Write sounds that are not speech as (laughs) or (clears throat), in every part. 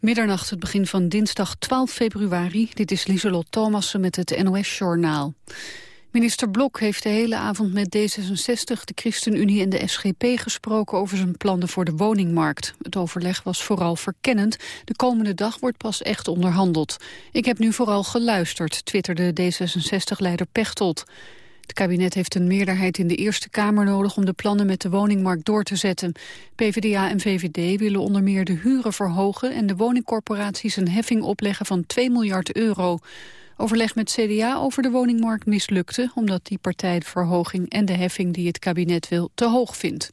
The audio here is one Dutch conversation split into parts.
Middernacht, het begin van dinsdag 12 februari. Dit is Lieselot Thomassen met het NOS-journaal. Minister Blok heeft de hele avond met D66, de ChristenUnie en de SGP gesproken over zijn plannen voor de woningmarkt. Het overleg was vooral verkennend. De komende dag wordt pas echt onderhandeld. Ik heb nu vooral geluisterd, twitterde D66-leider Pechtold. Het kabinet heeft een meerderheid in de Eerste Kamer nodig om de plannen met de woningmarkt door te zetten. PvdA en VVD willen onder meer de huren verhogen en de woningcorporaties een heffing opleggen van 2 miljard euro. Overleg met CDA over de woningmarkt mislukte omdat die partij de verhoging en de heffing die het kabinet wil te hoog vindt.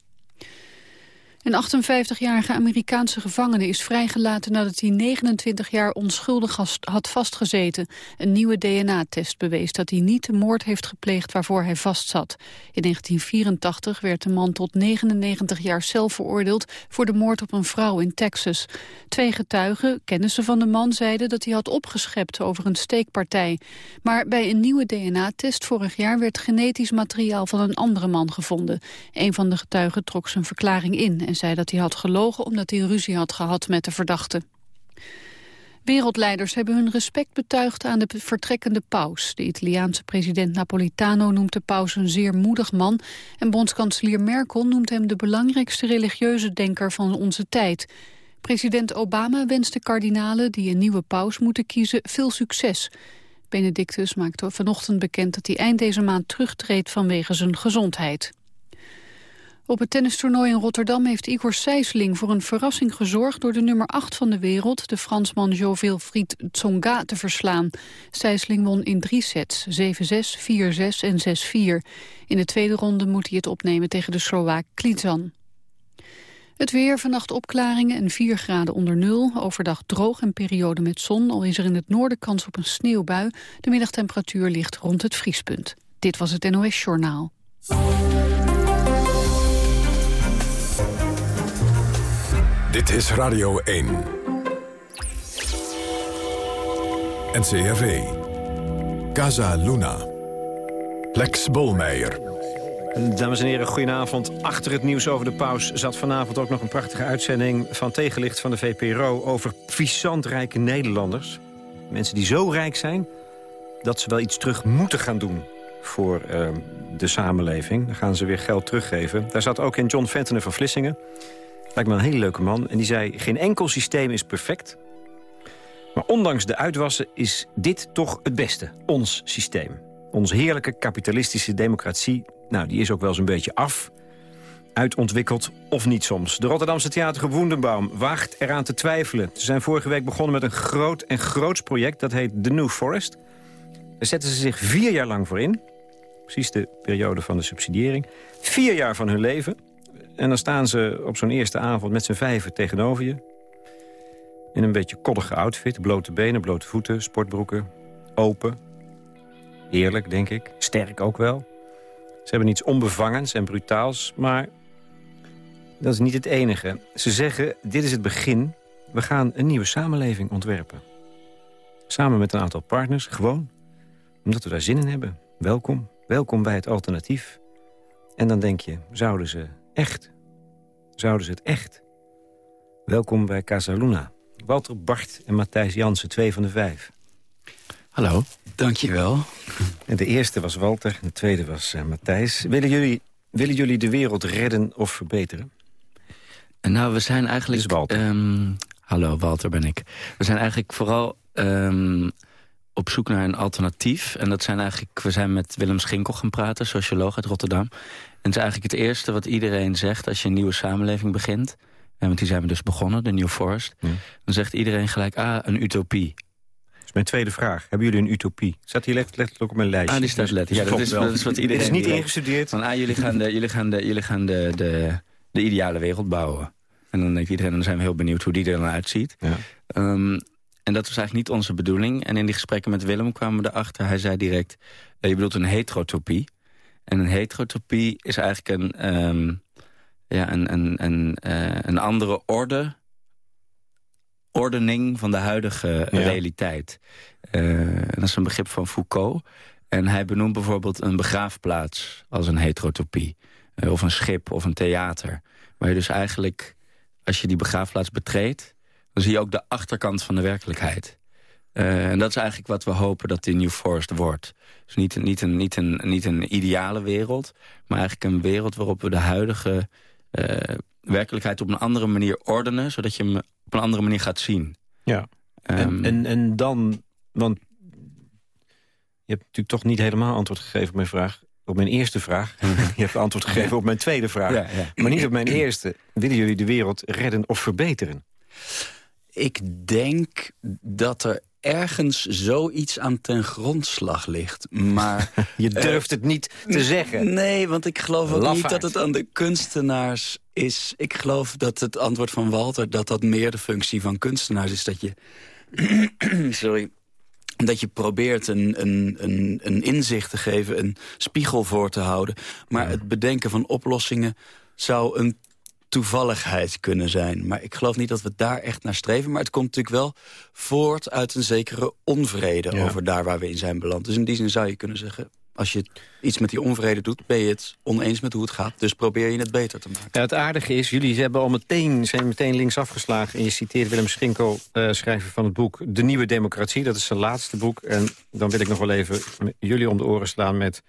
Een 58-jarige Amerikaanse gevangene is vrijgelaten nadat hij 29 jaar onschuldig had vastgezeten. Een nieuwe DNA-test bewees dat hij niet de moord heeft gepleegd waarvoor hij vastzat. In 1984 werd de man tot 99 jaar cel veroordeeld voor de moord op een vrouw in Texas. Twee getuigen, kennissen van de man, zeiden dat hij had opgeschept over een steekpartij. Maar bij een nieuwe DNA-test vorig jaar werd genetisch materiaal van een andere man gevonden. Een van de getuigen trok zijn verklaring in zei dat hij had gelogen omdat hij ruzie had gehad met de verdachte. Wereldleiders hebben hun respect betuigd aan de vertrekkende paus. De Italiaanse president Napolitano noemt de paus een zeer moedig man... en bondskanselier Merkel noemt hem de belangrijkste religieuze denker van onze tijd. President Obama wenst de kardinalen die een nieuwe paus moeten kiezen veel succes. Benedictus maakte vanochtend bekend dat hij eind deze maand terugtreedt vanwege zijn gezondheid. Op het tennistoernooi in Rotterdam heeft Igor Sijsling voor een verrassing gezorgd door de nummer 8 van de wereld, de Fransman Jovilfried Tsonga, te verslaan. Sijsling won in drie sets, 7-6, 4-6 en 6-4. In de tweede ronde moet hij het opnemen tegen de Slovaak Klizan. Het weer, vannacht opklaringen en 4 graden onder nul. Overdag droog en periode met zon, al is er in het noorden kans op een sneeuwbui. De middagtemperatuur ligt rond het vriespunt. Dit was het NOS Journaal. Dit is Radio 1. NCRV. Casa Luna. Lex Bolmeijer. Dames en heren, goedenavond. Achter het nieuws over de paus zat vanavond ook nog een prachtige uitzending... van Tegenlicht van de VPRO over puissant Nederlanders. Mensen die zo rijk zijn dat ze wel iets terug moeten gaan doen voor uh, de samenleving. Dan gaan ze weer geld teruggeven. Daar zat ook in John Ventenen van Vlissingen. Lijkt me een hele leuke man. En die zei, geen enkel systeem is perfect. Maar ondanks de uitwassen is dit toch het beste. Ons systeem. Onze heerlijke kapitalistische democratie, nou, die is ook wel eens een beetje af. Uitontwikkeld of niet soms. De Rotterdamse theater Woendenbaum waagt eraan te twijfelen. Ze zijn vorige week begonnen met een groot en groots project. Dat heet The New Forest. Daar zetten ze zich vier jaar lang voor in. Precies de periode van de subsidiëring. Vier jaar van hun leven. En dan staan ze op zo'n eerste avond met z'n vijven tegenover je. In een beetje koddige outfit. Blote benen, blote voeten, sportbroeken. Open. Eerlijk, denk ik. Sterk ook wel. Ze hebben iets onbevangens en brutaals, maar dat is niet het enige. Ze zeggen, dit is het begin. We gaan een nieuwe samenleving ontwerpen. Samen met een aantal partners, gewoon. Omdat we daar zin in hebben. Welkom. Welkom bij het alternatief. En dan denk je, zouden ze echt. Zouden ze het echt. Welkom bij Casaluna. Walter Bart en Matthijs Jansen, twee van de vijf. Hallo, dankjewel. En de eerste was Walter en de tweede was uh, Matthijs. Willen jullie, willen jullie de wereld redden of verbeteren? Nou, we zijn eigenlijk... Walter. Um, hallo, Walter ben ik. We zijn eigenlijk vooral um, op zoek naar een alternatief. En dat zijn eigenlijk... We zijn met Willem Schinkel gaan praten, socioloog uit Rotterdam. En het is eigenlijk het eerste wat iedereen zegt als je een nieuwe samenleving begint. En want die zijn we dus begonnen, de New Forest. Dan zegt iedereen gelijk, ah, een utopie. Dat is mijn tweede vraag. Hebben jullie een utopie? Staat hier letterlijk op mijn lijstje? Ah, die staat letterlijk. Ja, dat is, dat is wat iedereen... Het is niet ingestudeerd. Van, ah, jullie gaan, de, jullie gaan, de, jullie gaan de, de, de ideale wereld bouwen. En dan denkt iedereen, dan zijn we heel benieuwd hoe die er dan uitziet. Ja. Um, en dat was eigenlijk niet onze bedoeling. En in die gesprekken met Willem kwamen we erachter. Hij zei direct, uh, je bedoelt een heterotopie. En een heterotopie is eigenlijk een, um, ja, een, een, een, uh, een andere orde ordening van de huidige ja. realiteit. Uh, dat is een begrip van Foucault. En hij benoemt bijvoorbeeld een begraafplaats als een heterotopie. Uh, of een schip of een theater. Waar je dus eigenlijk, als je die begraafplaats betreedt... dan zie je ook de achterkant van de werkelijkheid. Uh, en dat is eigenlijk wat we hopen dat die New Forest wordt. Dus niet, niet, een, niet, een, niet een ideale wereld, maar eigenlijk een wereld waarop we de huidige uh, werkelijkheid op een andere manier ordenen, zodat je hem op een andere manier gaat zien. Ja. Um, en, en, en dan, want je hebt natuurlijk toch niet helemaal antwoord gegeven op mijn vraag. Op mijn eerste vraag. (laughs) je hebt antwoord gegeven op mijn tweede vraag. Ja, ja. Maar niet op mijn eerste. Willen jullie de wereld redden of verbeteren? Ik denk dat er ergens zoiets aan ten grondslag ligt. Maar (laughs) Je durft het niet te zeggen. Nee, want ik geloof ook niet dat het aan de kunstenaars is. Ik geloof dat het antwoord van Walter... dat dat meer de functie van kunstenaars is. Dat je... (clears throat) sorry dat je probeert een, een, een, een inzicht te geven, een spiegel voor te houden. Maar het bedenken van oplossingen zou een toevalligheid kunnen zijn. Maar ik geloof niet dat we daar echt naar streven. Maar het komt natuurlijk wel voort uit een zekere onvrede... over daar waar we in zijn beland. Dus in die zin zou je kunnen zeggen als je iets met die onvrede doet, ben je het oneens met hoe het gaat. Dus probeer je het beter te maken. Ja, het aardige is, jullie hebben al meteen, zijn meteen links afgeslagen. En je citeert Willem Schinkel, uh, schrijver van het boek De Nieuwe Democratie. Dat is zijn laatste boek. En dan wil ik nog wel even jullie om de oren slaan met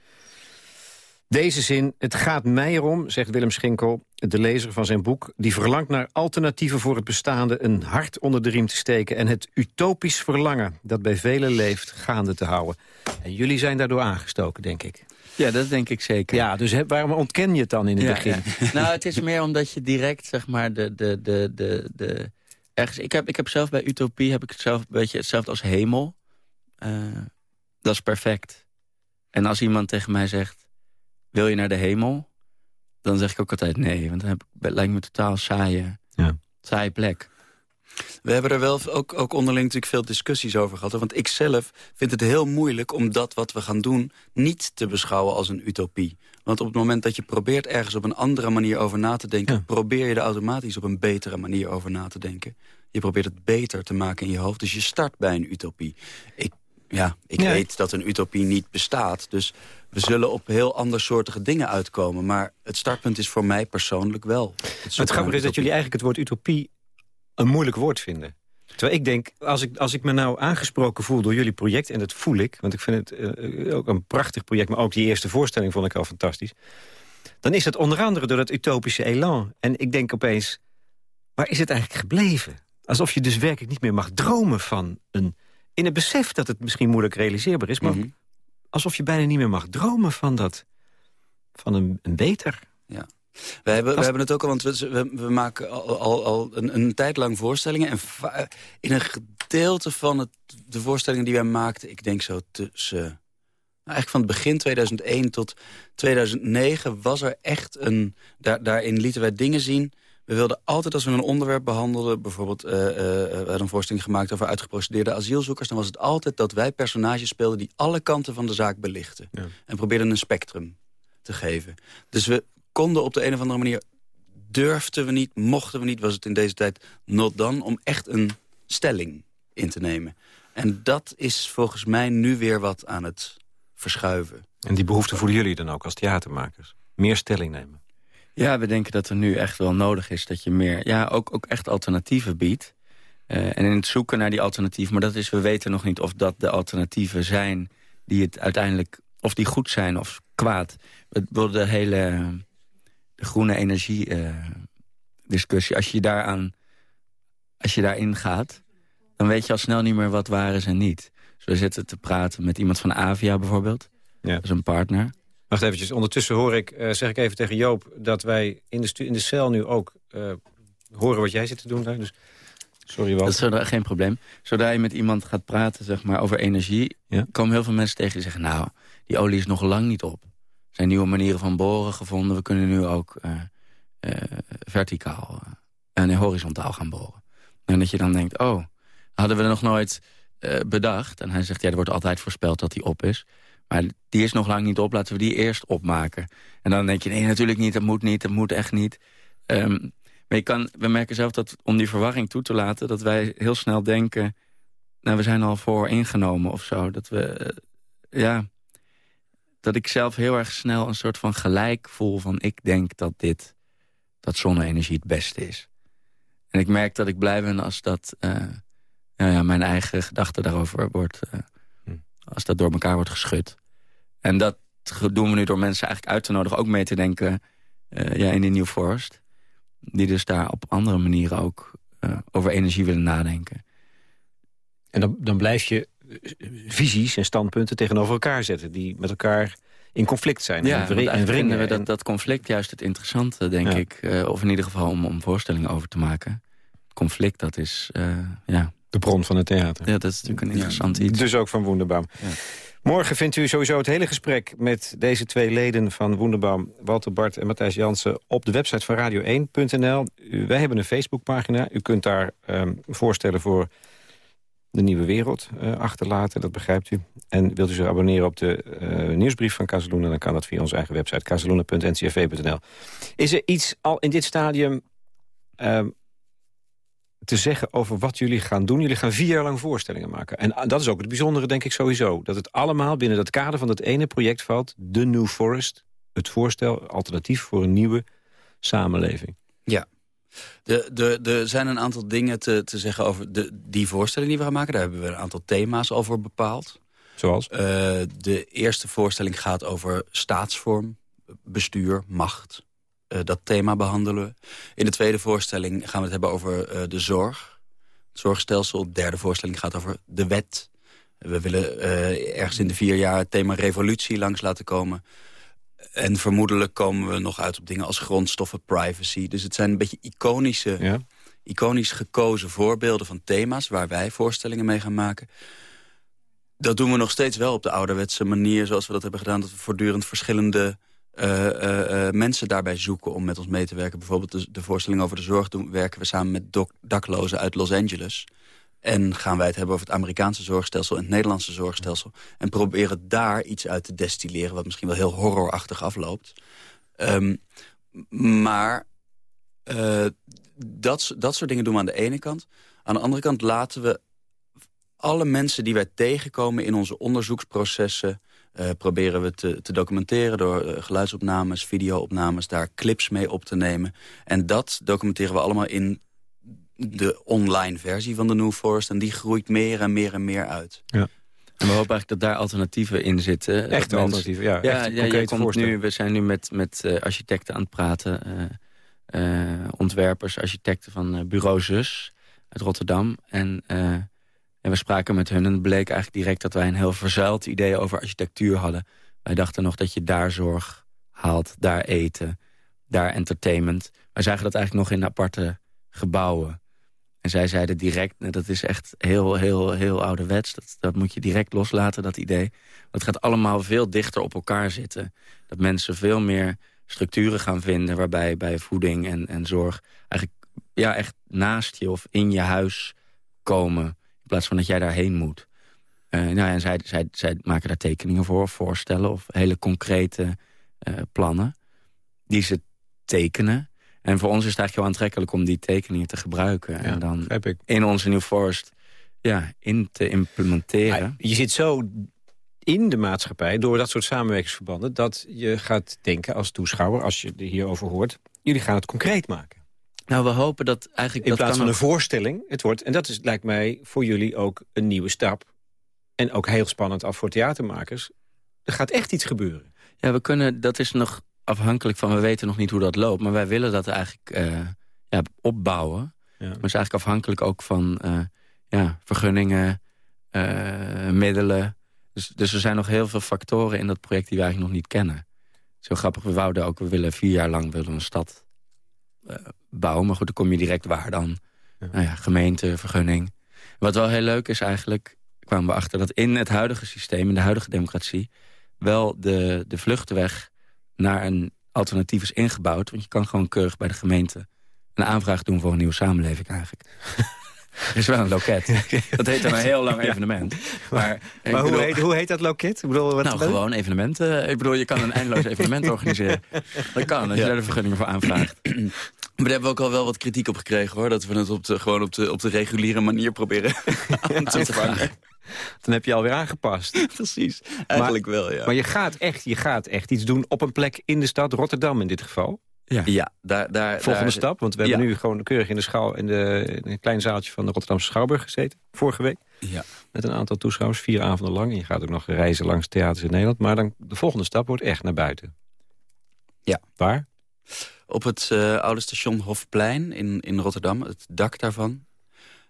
deze zin, het gaat mij erom, zegt Willem Schinkel, de lezer van zijn boek... die verlangt naar alternatieven voor het bestaande... een hart onder de riem te steken en het utopisch verlangen... dat bij velen leeft, gaande te houden. En jullie zijn daardoor aangestoken, denk ik. Ja, dat denk ik zeker. Ja, dus waarom ontken je het dan in het begin? (laughs) nou, het is meer omdat je direct, zeg maar, de... de, de, de, de ergens, ik, heb, ik heb zelf bij Utopie heb ik het zelf een beetje hetzelfde als hemel. Uh, dat is perfect. En als iemand tegen mij zegt wil je naar de hemel? Dan zeg ik ook altijd nee, want dan lijkt me totaal saaie, ja. saaie plek. We hebben er wel ook, ook onderling natuurlijk veel discussies over gehad. Want ik zelf vind het heel moeilijk om dat wat we gaan doen... niet te beschouwen als een utopie. Want op het moment dat je probeert ergens op een andere manier over na te denken... probeer je er automatisch op een betere manier over na te denken. Je probeert het beter te maken in je hoofd. Dus je start bij een utopie. Ik, ja, ik weet dat een utopie niet bestaat. Dus we zullen op heel andersoortige dingen uitkomen. Maar het startpunt is voor mij persoonlijk wel. Het, het grappige is dat jullie eigenlijk het woord utopie een moeilijk woord vinden. Terwijl ik denk, als ik, als ik me nou aangesproken voel door jullie project... en dat voel ik, want ik vind het uh, ook een prachtig project... maar ook die eerste voorstelling vond ik al fantastisch... dan is het onder andere door dat utopische elan. En ik denk opeens, waar is het eigenlijk gebleven? Alsof je dus werkelijk niet meer mag dromen van een... in het besef dat het misschien moeilijk realiseerbaar is... maar mhm alsof je bijna niet meer mag dromen van, dat, van een, een beter. Ja. We hebben, we hebben het ook al, want we, we maken al, al, al een, een, tijd lang voorstellingen. En in een gedeelte van het, de voorstellingen die wij maakten... ik denk zo tussen... Nou, eigenlijk van het begin 2001 tot 2009 was er echt een... Daar, daarin lieten wij dingen zien we wilden altijd als we een onderwerp behandelden... bijvoorbeeld uh, uh, we hadden een voorstelling gemaakt over uitgeprocedeerde asielzoekers... dan was het altijd dat wij personages speelden... die alle kanten van de zaak belichten. En probeerden een spectrum te geven. Dus we konden op de een of andere manier... durfden we niet, mochten we niet, was het in deze tijd not dan... om echt een stelling in te nemen. En dat is volgens mij nu weer wat aan het verschuiven. En die behoefte voelen jullie dan ook als theatermakers? Meer stelling nemen? Ja, we denken dat er nu echt wel nodig is dat je meer... ja, ook, ook echt alternatieven biedt. Uh, en in het zoeken naar die alternatieven... maar dat is, we weten nog niet of dat de alternatieven zijn... die het uiteindelijk, of die goed zijn of kwaad. We wilden de hele de groene energie uh, discussie... als je, daaraan, als je daarin gaat... dan weet je al snel niet meer wat waar is en niet. Dus we zitten te praten met iemand van Avia bijvoorbeeld. Ja. Dat is een partner. Wacht eventjes, ondertussen hoor ik, uh, zeg ik even tegen Joop... dat wij in de, in de cel nu ook uh, horen wat jij zit te doen daar. Dus sorry, Walt. Dat is geen probleem. Zodra je met iemand gaat praten zeg maar, over energie... Ja? komen heel veel mensen tegen die zeggen... nou, die olie is nog lang niet op. Er zijn nieuwe manieren van boren gevonden. We kunnen nu ook uh, verticaal en horizontaal gaan boren. En dat je dan denkt, oh, hadden we er nog nooit bedacht. En hij zegt, ja, er wordt altijd voorspeld dat die op is... Maar die is nog lang niet op, laten we die eerst opmaken. En dan denk je, nee, natuurlijk niet, dat moet niet, dat moet echt niet. Um, maar je kan, we merken zelf dat om die verwarring toe te laten... dat wij heel snel denken, nou, we zijn al voor ingenomen of zo. Dat we, eh, ja, dat ik zelf heel erg snel een soort van gelijk voel van... ik denk dat dit, dat zonne-energie het beste is. En ik merk dat ik blij ben als dat... nou ja, mijn eigen gedachte daarover wordt... Hm. Als dat door elkaar wordt geschud. En dat doen we nu door mensen eigenlijk uit te nodigen... ook mee te denken ja, in die New Forest. Die dus daar op andere manieren ook over energie willen nadenken. En dan, dan blijf je visies en standpunten tegenover elkaar zetten... die met elkaar in conflict zijn. Ja, en, en vinden we dat, dat conflict juist het interessante, denk ik. Uh, of in ieder geval om, om voorstellingen over te maken. Conflict, dat is... Uh, ja. De bron van het theater. Ja, dat is natuurlijk een interessant iets. Dus ook van Wonderbaum. Ja. Morgen vindt u sowieso het hele gesprek met deze twee leden van Wonderbaum... Walter Bart en Matthijs Jansen op de website van radio1.nl. Wij hebben een Facebookpagina. U kunt daar um, voorstellen voor de nieuwe wereld uh, achterlaten, dat begrijpt u. En wilt u zich abonneren op de uh, nieuwsbrief van Casaluna... dan kan dat via onze eigen website, casaluna.ncrv.nl. Is er iets al in dit stadium uh, te zeggen over wat jullie gaan doen? Jullie gaan vier jaar lang voorstellingen maken. En dat is ook het bijzondere, denk ik sowieso. Dat het allemaal binnen dat kader van dat ene project valt... The New Forest, het voorstel, alternatief voor een nieuwe samenleving. Ja, er zijn een aantal dingen te, te zeggen over de, die voorstelling die we gaan maken. Daar hebben we een aantal thema's over bepaald. Zoals? Uh, de eerste voorstelling gaat over staatsvorm, bestuur, macht. Uh, dat thema behandelen. In de tweede voorstelling gaan we het hebben over uh, de zorg. Het zorgstelsel. De derde voorstelling gaat over de wet. We willen ergens in de vier jaar het thema revolutie langs laten komen. En vermoedelijk komen we nog uit op dingen als grondstoffen, privacy. Dus het zijn een beetje iconische, ja. iconisch gekozen voorbeelden van thema's... waar wij voorstellingen mee gaan maken. Dat doen we nog steeds wel op de ouderwetse manier... zoals we dat hebben gedaan, dat we voortdurend verschillende uh, uh, mensen daarbij zoeken... om met ons mee te werken. Bijvoorbeeld de, voorstelling over de zorg doen, werken we samen met daklozen uit Los Angeles... En gaan wij het hebben over het Amerikaanse zorgstelsel en het Nederlandse zorgstelsel. En proberen daar iets uit te destilleren wat misschien wel heel horrorachtig afloopt. Um, maar dat, dat soort dingen doen we aan de ene kant. Aan de andere kant laten we alle mensen die wij tegenkomen in onze onderzoeksprocessen... Uh, proberen we te, te documenteren door uh, geluidsopnames, videoopnames... daar clips mee op te nemen. En dat documenteren we allemaal in de online versie van de New Forest. En die groeit meer en meer en meer uit. Ja. En we hopen eigenlijk dat daar alternatieven in zitten. Echt alternatieven, ja. Ja, ja je komt nu, we zijn nu met, met uh, architecten aan het praten. Uh, uh, ontwerpers, architecten van Bureau Zus uit Rotterdam. En, en, we spraken met hun en het bleek eigenlijk direct... dat wij een heel verzuild idee over architectuur hadden. Wij dachten nog dat je daar zorg haalt, daar eten, daar entertainment. Wij zagen dat eigenlijk nog in aparte gebouwen. En zij zeiden direct, dat is echt heel, heel, heel ouderwets. Dat, dat moet je direct loslaten, dat idee. Want het gaat allemaal veel dichter op elkaar zitten. Dat mensen veel meer structuren gaan vinden... waarbij bij voeding en, en zorg eigenlijk ja, echt naast je of in je huis komen... in plaats van dat jij daarheen moet. Uh, nou, en zij, zij, zij maken daar tekeningen voor, voorstellen... of hele concrete uh, plannen die ze tekenen... En voor ons is het eigenlijk heel aantrekkelijk om die tekeningen te gebruiken. en dan in onze New Forest ja, in te implementeren. je zit zo in de maatschappij door dat soort samenwerkingsverbanden... dat je gaat denken als toeschouwer, als je hierover hoort... jullie gaan het concreet maken. Nou, we hopen dat eigenlijk... In plaats van een voorstelling, het wordt... en dat is, lijkt mij voor jullie ook een nieuwe stap... en ook heel spannend af voor theatermakers. Er gaat echt iets gebeuren. Ja, we kunnen, dat is nog afhankelijk van, we weten nog niet hoe dat loopt... maar wij willen dat eigenlijk uh, ja, opbouwen. Ja. Maar het is eigenlijk afhankelijk ook van uh, ja, vergunningen, uh, middelen. Dus, dus er zijn nog heel veel factoren in dat project die we eigenlijk nog niet kennen. Zo grappig, we wouden ook, we willen vier jaar lang willen een stad bouwen. Maar goed, dan kom je direct waar dan? Ja. Nou ja, gemeente, vergunning. Wat wel heel leuk is eigenlijk, kwamen we achter... dat in het huidige systeem, in de huidige democratie... wel de, de vluchtweg naar een alternatief is ingebouwd. Want je kan gewoon keurig bij de gemeente een aanvraag doen voor een nieuwe samenleving eigenlijk. (laughs) Er is wel een loket. Dat heet dan een heel lang (laughs) evenement. Maar, maar hoe, heet, hoe, heet, dat loket? Ik bedoel, wat nou, gewoon evenementen. Ik bedoel, je kan een eindeloos (laughs) evenement organiseren. Dat kan, als je daar de vergunningen voor aanvraagt. (clears throat) Maar daar hebben we ook al wel wat kritiek op gekregen, hoor. Dat we het op de, gewoon op de, op de reguliere manier proberen (laughs) aan te vangen. Dan heb je alweer aangepast. (laughs) Precies, eigenlijk wel, ja. Maar je gaat, echt, je gaat echt iets doen op een plek in de stad Rotterdam in dit geval. Ja, ja daar, daar, Volgende stap, want we hebben nu gewoon keurig in, de schouw, in, de, in een klein zaaltje van de Rotterdamse Schouwburg gezeten. Vorige week. Ja. Met een aantal toeschouwers, vier avonden lang. En je gaat ook nog reizen langs theaters in Nederland. Maar dan, de volgende stap wordt echt naar buiten. Ja. Waar? Op het uh, oude station Hofplein in, in Rotterdam. Het dak daarvan.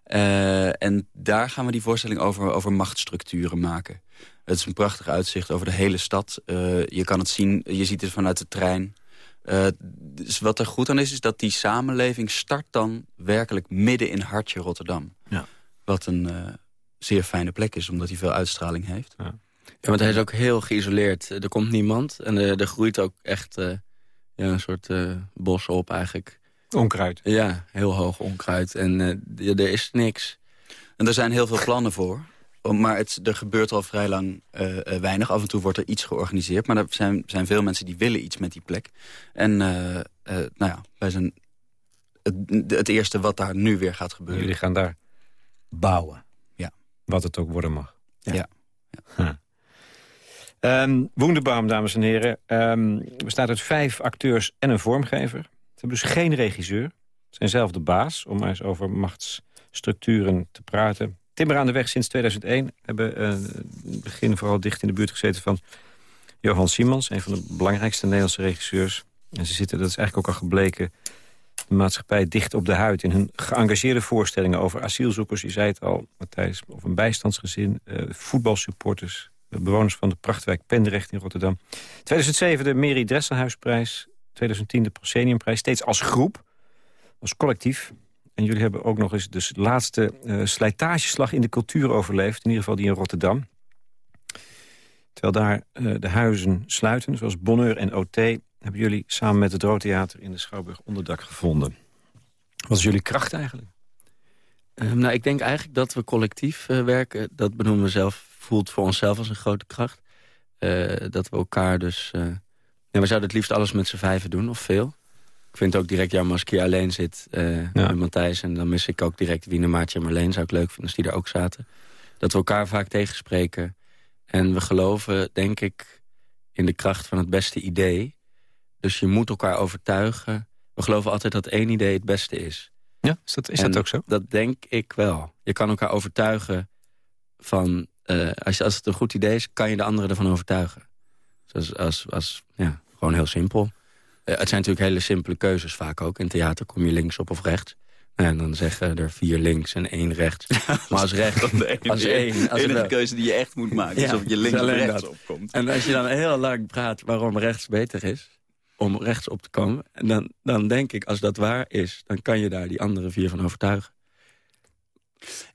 Uh, en daar gaan we die voorstelling over, over machtsstructuren maken. Het is een prachtig uitzicht over de hele stad. Uh, je kan het zien, je ziet het vanuit de trein. Uh, dus wat er goed aan is, is dat die samenleving start dan werkelijk midden in hartje Rotterdam. Ja. Wat een zeer fijne plek is, omdat hij veel uitstraling heeft. Ja. ja, want hij is ook heel geïsoleerd. Er komt niemand en er groeit ook echt ja, een soort bos op eigenlijk. Onkruid. Ja, heel hoog onkruid. En uh, er is niks. En er zijn heel veel plannen voor. Maar het, er gebeurt al vrij lang uh, weinig. Af en toe wordt er iets georganiseerd. Maar er zijn, zijn veel mensen die willen iets met die plek. En uh, nou ja, wij zijn het, het, eerste wat daar nu weer gaat gebeuren. Jullie gaan daar bouwen. Ja. Wat het ook worden mag. Ja. ja. ja. Um, dames en heren, um, bestaat uit vijf acteurs en een vormgever. Ze hebben dus geen regisseur. Ze zijn zelf de baas, om maar eens over machtsstructuren te praten. Timmer aan de weg sinds 2001 hebben uh, het begin vooral dicht in de buurt gezeten van Johan Simons, een van de belangrijkste Nederlandse regisseurs. En ze zitten, dat is eigenlijk ook al gebleken, de maatschappij dicht op de huid... in hun geëngageerde voorstellingen over asielzoekers, je zei het al, Matthijs... of een bijstandsgezin, uh, voetbalsupporters, bewoners van de prachtwijk Pendrecht in Rotterdam. 2007 de Mary Dresselhuisprijs, 2010 de Prosceniumprijs, steeds als groep, als collectief. En jullie hebben ook nog eens de laatste uh, slijtageslag in de cultuur overleefd. In ieder geval die in Rotterdam. Terwijl daar uh, de huizen sluiten, zoals Bonheur en OT... hebben jullie samen met het Roodtheater in de Schouwburg onderdak gevonden. Wat is jullie kracht eigenlijk? Uh, nou, ik denk eigenlijk dat we collectief uh, werken. Dat benoemen we zelf, voelt voor onszelf als een grote kracht. dat we elkaar dus ja, we zouden het liefst alles met z'n vijven doen, of veel. Ik vind ook direct jammer als ik hier alleen zit uh, ja. met Matthijs. En dan mis ik ook direct Wiener, Maartje en Marleen. Zou ik leuk vinden als die er ook zaten. Dat we elkaar vaak tegenspreken. En we geloven, denk ik, in de kracht van het beste idee. Dus je moet elkaar overtuigen. We geloven altijd dat één idee het beste is. Ja, is dat, is dat ook zo? Dat denk ik wel. Je kan elkaar overtuigen van... Uh, als, als het een goed idee is, kan je de anderen ervan overtuigen. Dus als, als, ja, gewoon heel simpel. Uh, het zijn natuurlijk hele simpele keuzes vaak ook. In theater kom je links op of rechts. En dan zeggen er vier links en één rechts. (laughs) maar als rechts... als één, als enige keuze die je echt moet maken. Ja, is of je links of rechts dat. opkomt. En als je dan heel lang praat waarom rechts beter is... om rechts op te komen... En dan, dan denk ik, als dat waar is... dan kan je daar die andere vier van overtuigen.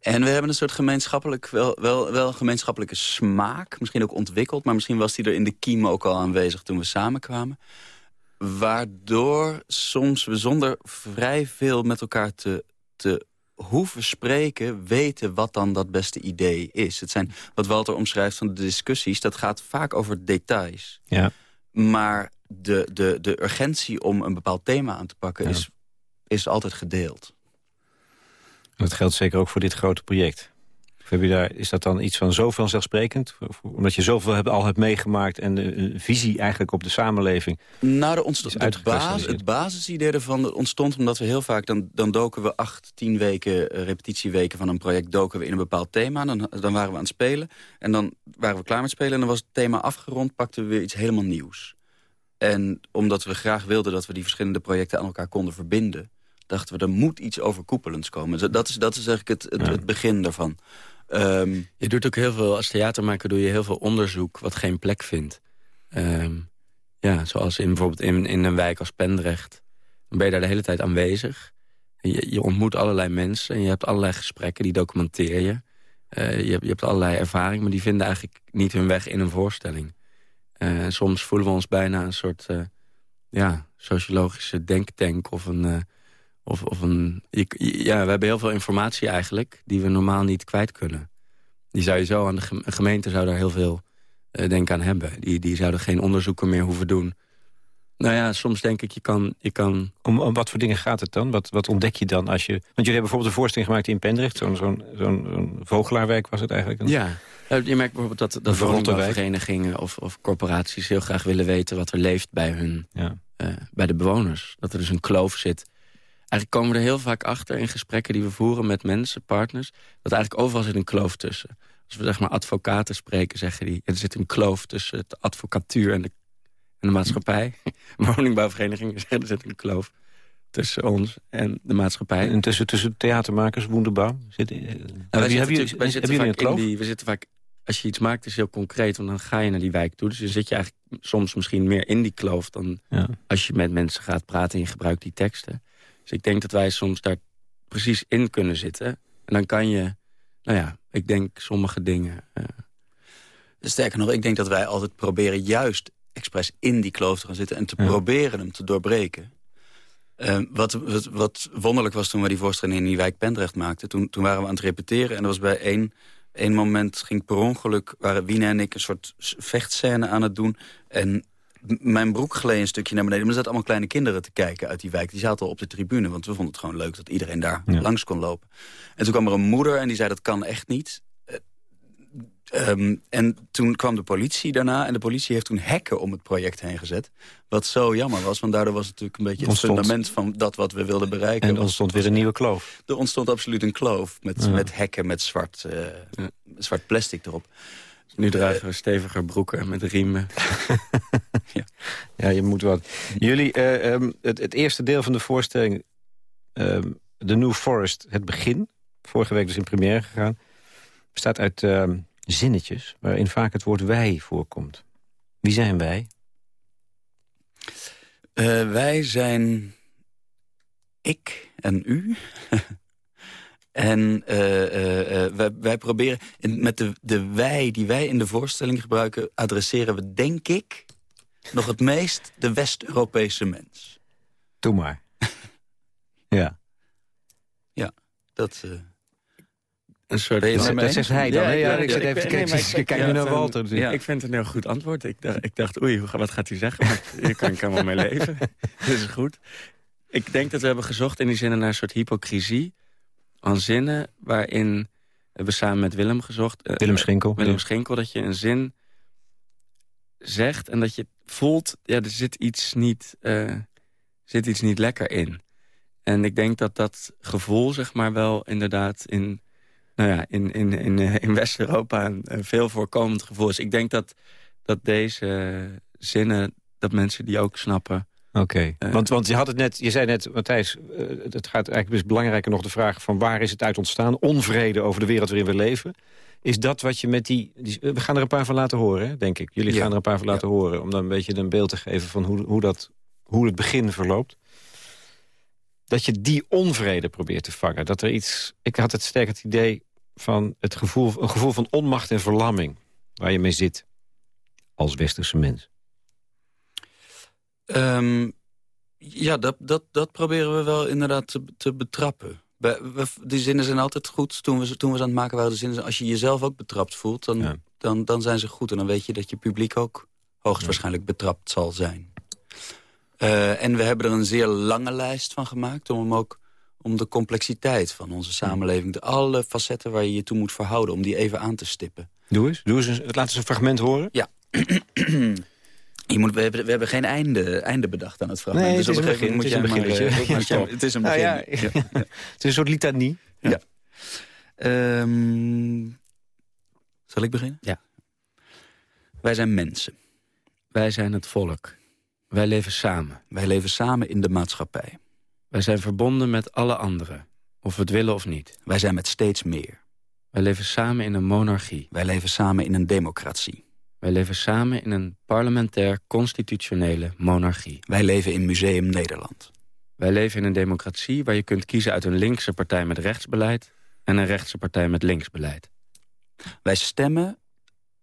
En we hebben een soort gemeenschappelijk, wel, wel, wel gemeenschappelijke smaak. Misschien ook ontwikkeld, maar misschien was die er in de kiem ook al aanwezig toen we samenkwamen. Waardoor soms we zonder vrij veel met elkaar te, te hoeven spreken... weten wat dan dat beste idee is. Het zijn, wat Walter omschrijft van de discussies... dat gaat vaak over details. Ja. Maar de, de, de urgentie om een bepaald thema aan te pakken... Is, is altijd gedeeld. Dat geldt zeker ook voor dit grote project. Of heb je daar, is dat dan iets van zo vanzelfsprekend? Omdat je zoveel hebt, al hebt meegemaakt en een visie eigenlijk op de samenleving... Nou, de ontstond, het, basis, het basisidee ervan ontstond omdat we heel vaak... dan, dan doken we acht, tien weken, uh, repetitieweken van een project... doken we in een bepaald thema, dan, dan waren we aan het spelen. En dan waren we klaar met spelen en dan was het thema afgerond... pakten we weer iets helemaal nieuws. En omdat we graag wilden dat we die verschillende projecten aan elkaar konden verbinden dachten we, er moet iets overkoepelends komen. Dat is, dat is eigenlijk het, het, het begin daarvan. Um, je doet ook heel veel, als theatermaker doe je heel veel onderzoek... wat geen plek vindt. Um, ja, zoals in, bijvoorbeeld in, in een wijk als Pendrecht. Dan ben je daar de hele tijd aanwezig. Je, je ontmoet allerlei mensen en je hebt allerlei gesprekken, die documenteer je. Uh, je, je, hebt allerlei ervaring, maar die vinden eigenlijk niet hun weg in een voorstelling. Uh, soms voelen we ons bijna een soort uh, ja, sociologische denktank of een of, of een, ja, we hebben heel veel informatie eigenlijk... die we normaal niet kwijt kunnen. Die zou je zo aan de gemeente zou daar heel veel uh, denk aan hebben. Die, die zouden geen onderzoeken meer hoeven doen. Nou ja, soms denk ik, je kan... Je kan... Om, om wat voor dingen gaat het dan? Wat, wat ontdek je dan als je... Want jullie hebben bijvoorbeeld een voorstelling gemaakt in Pendrecht. Zo'n zo'n zo'n vogelaarwerk was het eigenlijk. Ja, je merkt bijvoorbeeld dat, dat verenigingen of, of corporaties heel graag willen weten... wat er leeft bij hun ja. bij de bewoners. Dat er dus een kloof zit. Eigenlijk komen we er heel vaak achter in gesprekken die we voeren met mensen, partners... dat eigenlijk overal zit een kloof tussen. Als we zeg maar advocaten spreken, zeggen die... er zit een kloof tussen de advocatuur en de, en de maatschappij. (laughs) Woningbouwverenigingen zeggen er zit een kloof tussen ons en de maatschappij. En tussen, tussen theatermakers, Woenderbouw? Zit, uh, nou, wij, zitten, wij zitten vaak in die, we zitten vaak als je iets maakt is heel concreet, want dan ga je naar die wijk toe. Dus dan zit je eigenlijk soms misschien meer in die kloof... dan ja. als je met mensen gaat praten en je gebruikt die teksten. Dus ik denk dat wij soms daar precies in kunnen zitten. En dan kan je, nou ja, ik denk sommige dingen... Uh... Sterker nog, ik denk dat wij altijd proberen juist expres in die kloof te gaan zitten... en te proberen hem te doorbreken. Uh, wat, wat, wat, wonderlijk was toen we die voorstelling in die wijk Pendrecht maakten... Toen, toen waren we aan het repeteren en er was bij één een moment ging per ongeluk... waren Wien en ik een soort vechtscène aan het doen. En mijn broek gleed een stukje naar beneden. Maar er zaten allemaal kleine kinderen te kijken uit die wijk. Die zaten al op de tribune, want we vonden het gewoon leuk... dat iedereen daar langs kon lopen. En toen kwam er een moeder en die zei dat kan echt niet. Um, en toen kwam de politie daarna. En de politie heeft toen hekken om het project heen gezet. Wat zo jammer was, want daardoor was het natuurlijk een beetje het fundament van dat wat we wilden bereiken. En er ontstond weer een nieuwe kloof. Er ontstond absoluut een kloof met, met hekken met zwart, uh, zwart plastic erop. Nu dragen we steviger broeken met riemen. (laughs) ja. ja, je moet wat. Jullie, uh, um, het, het, eerste deel van de voorstelling... Um, The New Forest, het begin. Vorige week dus in première gegaan. Bestaat uit... Uh, zinnetjes waarin vaak het woord wij voorkomt. Wie zijn wij? Uh, wij zijn ik en u. (laughs) en uh, uh, wij, wij, proberen, in, met de, de wij die wij in de voorstelling gebruiken... adresseren we, denk ik, nog het meest de West-Europese mens. Doe maar. (laughs) ja. Ja, dat een soort... Dat, dat zegt hij dan. Ja, ja, ik zit even te kijken nu naar Walter. Ja. Ik vind het een heel goed antwoord. Ik dacht, ik dacht oei, wat gaat hij zeggen? Maar (laughs) hier kan ik helemaal mee leven. (laughs) dat is goed. Ik denk dat we hebben gezocht in die zinnen naar een soort hypocrisie... aan zinnen waarin... We samen met Willem gezocht. Uh, Willem Schinkel. Willem Schinkel, dat je een zin zegt en dat je voelt... ja, er zit iets niet, uh, zit iets niet lekker in. En ik denk dat dat gevoel, zeg maar, wel inderdaad... in nou ja, in, in, in, eh, in West-Europa een, veel voorkomend gevoel is. Ik denk dat, dat deze zinnen, dat mensen die ook snappen... Oké, eh, want, want je had het net, je zei net, Matthijs, uh, het gaat eigenlijk belangrijker nog de vraag van waar is het uit ontstaan? Onvrede over de wereld waarin we leven. Is dat wat je met die, we gaan er een paar van laten horen, denk ik. Jullie gaan er een paar van laten horen, om dan een beetje een beeld te geven van hoe, hoe, dat, hoe het begin verloopt dat je die onvrede probeert te vangen. Dat er iets, ik had het sterk het idee van het gevoel, een gevoel van onmacht en verlamming... waar je mee zit als westerse mens. Um, ja, dat, dat, dat proberen we wel inderdaad te, te betrappen. We, die zinnen zijn altijd goed. Toen we, toen we ze aan het maken waren, de zinnen... als je jezelf ook betrapt voelt, dan, dan, dan zijn ze goed. En dan weet je dat je publiek ook hoogstwaarschijnlijk betrapt zal zijn. Uh, en we hebben er een zeer lange lijst van gemaakt... om hem ook om de complexiteit van onze samenleving... de alle facetten waar je je toe moet verhouden... om die even aan te stippen. Doe eens. Doe eens een, laat eens een fragment horen. Ja. Je moet, we, hebben, we hebben geen einde, einde bedacht aan het fragment. Nee, dus het is een begin. Moet het, is een beginnetje. (laughs) Maar, het is een begin. Nou ja, ja. (laughs) het is een soort litanie. Ja. Um, zal ik beginnen? Ja. Wij zijn mensen. Wij zijn het volk. Wij leven samen. Wij leven samen in de maatschappij. Wij zijn verbonden met alle anderen, of we het willen of niet. Wij zijn met steeds meer. Wij leven samen in een monarchie. Wij leven samen in een democratie. Wij leven samen in een parlementair constitutionele monarchie. Wij leven in Museum Nederland. Wij leven in een democratie waar je kunt kiezen uit een linkse partij met rechtsbeleid... en een rechtse partij met linksbeleid. Wij stemmen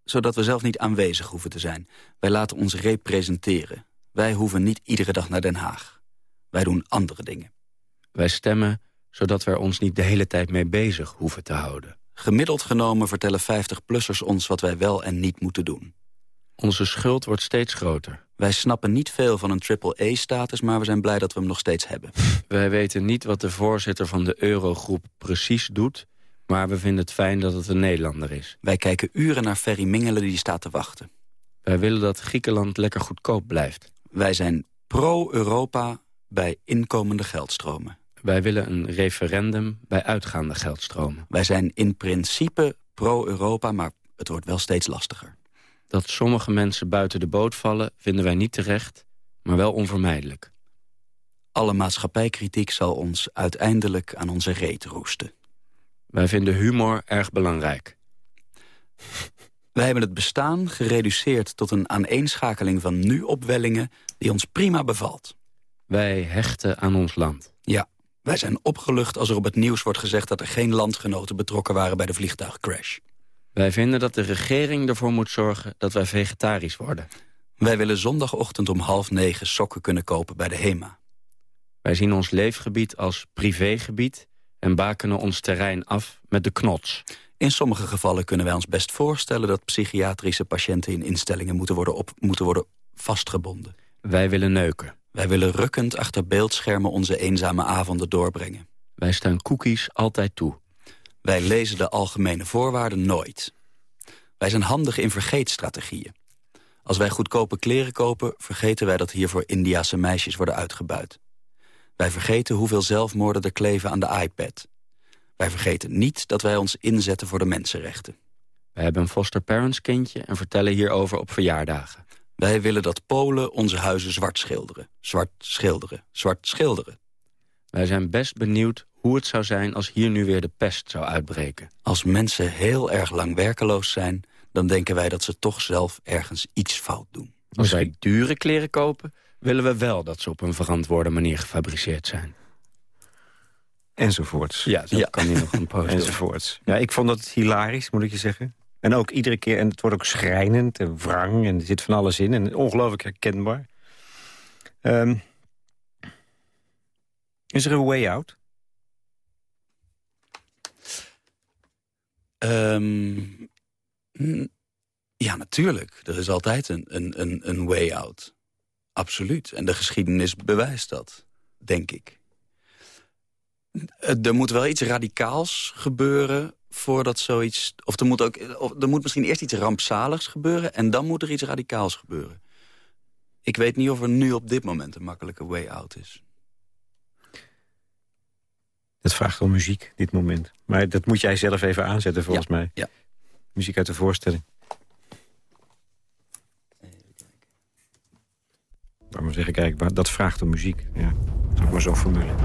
zodat we zelf niet aanwezig hoeven te zijn. Wij laten ons representeren. Wij hoeven niet iedere dag naar Den Haag. Wij doen andere dingen. Wij stemmen zodat we er ons niet de hele tijd mee bezig hoeven te houden. Gemiddeld genomen vertellen 50-plussers ons wat wij wel en niet moeten doen. Onze schuld wordt steeds groter. Wij snappen niet veel van een triple-A-status, maar we zijn blij dat we hem nog steeds hebben. (laughs) Wij weten niet wat de voorzitter van de Eurogroep precies doet... maar we vinden het fijn dat het een Nederlander is. Wij kijken uren naar Ferry Mingelen die staat te wachten. Wij willen dat Griekenland lekker goedkoop blijft. Wij zijn pro-Europa bij inkomende geldstromen. Wij willen een referendum bij uitgaande geldstromen. Wij zijn in principe pro-Europa, maar het wordt wel steeds lastiger. Dat sommige mensen buiten de boot vallen vinden wij niet terecht, maar wel onvermijdelijk. Alle maatschappijkritiek zal ons uiteindelijk aan onze reet roesten. Wij vinden humor erg belangrijk. Wij hebben het bestaan gereduceerd tot een aaneenschakeling van nu-opwellingen... die ons prima bevalt. Wij hechten aan ons land. Ja, wij zijn opgelucht als er op het nieuws wordt gezegd... dat er geen landgenoten betrokken waren bij de vliegtuigcrash. Wij vinden dat de regering ervoor moet zorgen dat wij vegetarisch worden. Wij willen zondagochtend om half negen sokken kunnen kopen bij de HEMA. Wij zien ons leefgebied als privégebied en bakenen ons terrein af met de knots. In sommige gevallen kunnen wij ons best voorstellen... dat psychiatrische patiënten in instellingen moeten worden, op, moeten worden vastgebonden. Wij willen neuken. Wij willen rukkend achter beeldschermen onze eenzame avonden doorbrengen. Wij staan cookies altijd toe. Wij lezen de algemene voorwaarden nooit. Wij zijn handig in vergeetstrategieën. Als wij goedkope kleren kopen, vergeten wij dat hiervoor Indiase meisjes worden uitgebuit. Wij vergeten hoeveel zelfmoorden er kleven aan de iPad. Wij vergeten niet dat wij ons inzetten voor de mensenrechten. Wij hebben een foster parents kindje en vertellen hierover op verjaardagen. Wij willen dat Polen onze huizen zwart schilderen. Zwart schilderen. Zwart schilderen. Wij zijn best benieuwd hoe het zou zijn als hier nu weer de pest zou uitbreken. Als mensen heel erg lang werkeloos zijn... dan denken wij dat ze toch zelf ergens iets fout doen. Als wij dure kleren kopen, willen we wel dat ze op een verantwoorde manier gefabriceerd zijn. Enzovoorts. Ja, zo kan hij nog een post (laughs) Enzovoorts. Ja, ik vond dat hilarisch, moet ik je zeggen. En ook iedere keer, en het wordt ook schrijnend en wrang... en er zit van alles in en ongelooflijk herkenbaar. Ehm, is er een way out? Ehm, ja, natuurlijk. Er is altijd een, een, een, een way out. Absoluut. En de geschiedenis bewijst dat, denk ik. Er moet wel iets radicaals gebeuren voordat zoiets... Of er moet, ook, of er moet misschien eerst iets rampzaligs gebeuren... en dan moet er iets radicaals gebeuren. Ik weet niet of er nu op dit moment een makkelijke way out is. Het vraagt om muziek, dit moment. Maar dat moet jij zelf even aanzetten, volgens mij. Ja. Muziek uit de voorstelling. Laat maar zeggen, kijk, dat vraagt om muziek. Ja, dat is maar zo'n formule.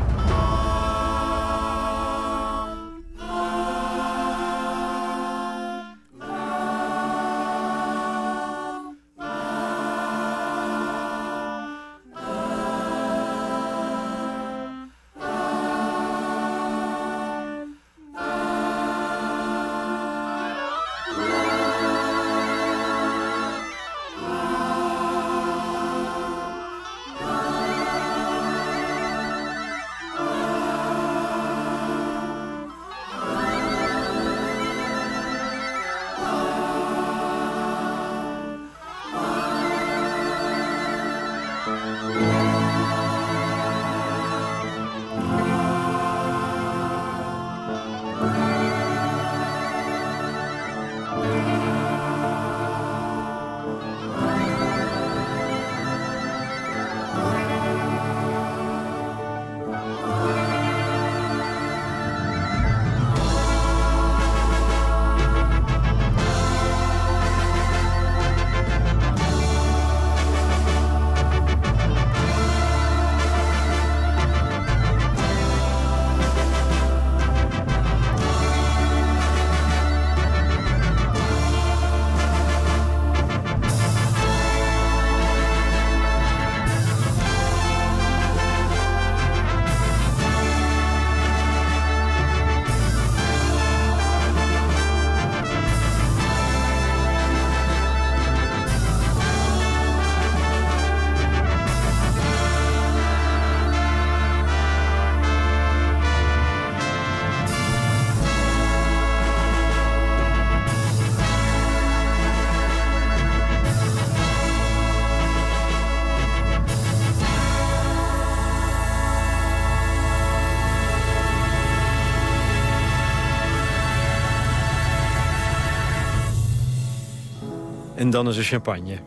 En dan is er champagne.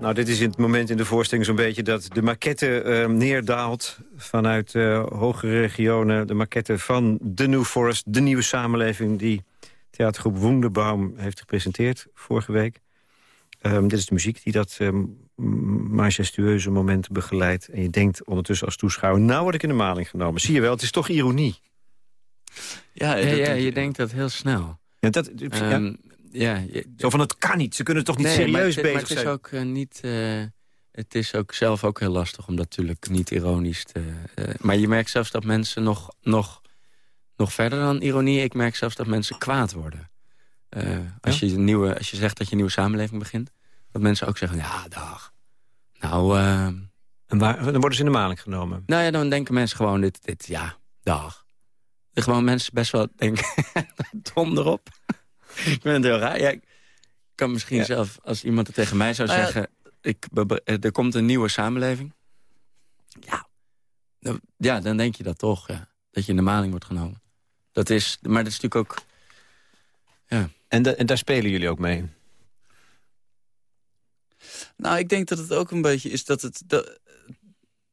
Nou, dit is in het moment in de voorstelling zo'n beetje dat de maquette uh, neerdaalt vanuit uh, hogere regionen. De maquette van The New Forest, de nieuwe samenleving die theatergroep Wunderbaum heeft gepresenteerd vorige week. Um, dit is de muziek die dat um, majestueuze moment begeleidt. En je denkt ondertussen als toeschouwer, nou word ik in de maling genomen. Zie je wel, het is toch ironie. Ja, ja, ja je denkt dat heel snel. Ja, dat, um, ja, je, Zo van, het kan niet. Ze kunnen toch niet nee, serieus maar bezig maar het zijn? Is ook, uh, niet, uh, het is ook zelf ook heel lastig om natuurlijk niet ironisch te... Uh, maar je merkt zelfs dat mensen nog, nog, nog verder dan ironie... ik merk zelfs dat mensen kwaad worden. als, ja? je nieuwe, als je zegt dat je een nieuwe samenleving begint... dat mensen ook zeggen, ja, dag. Nou... en waar, dan worden ze in de maling genomen? Nou ja, dan denken mensen gewoon, dit, dit ja, dag. Gewoon mensen best wel denken, (laughs) dom erop. Ik vind het heel raar. Ja, ik kan misschien ja. zelf, als iemand het tegen mij zou Nou ja, zeggen... Ik, er komt een nieuwe samenleving. Ja, dan, ja, dan denk je dat toch. Ja. Dat je in de maling wordt genomen. Dat is, maar dat is natuurlijk ook... Ja. En, de, en daar spelen jullie ook mee? Nou, ik denk dat het ook een beetje is dat het... Dat,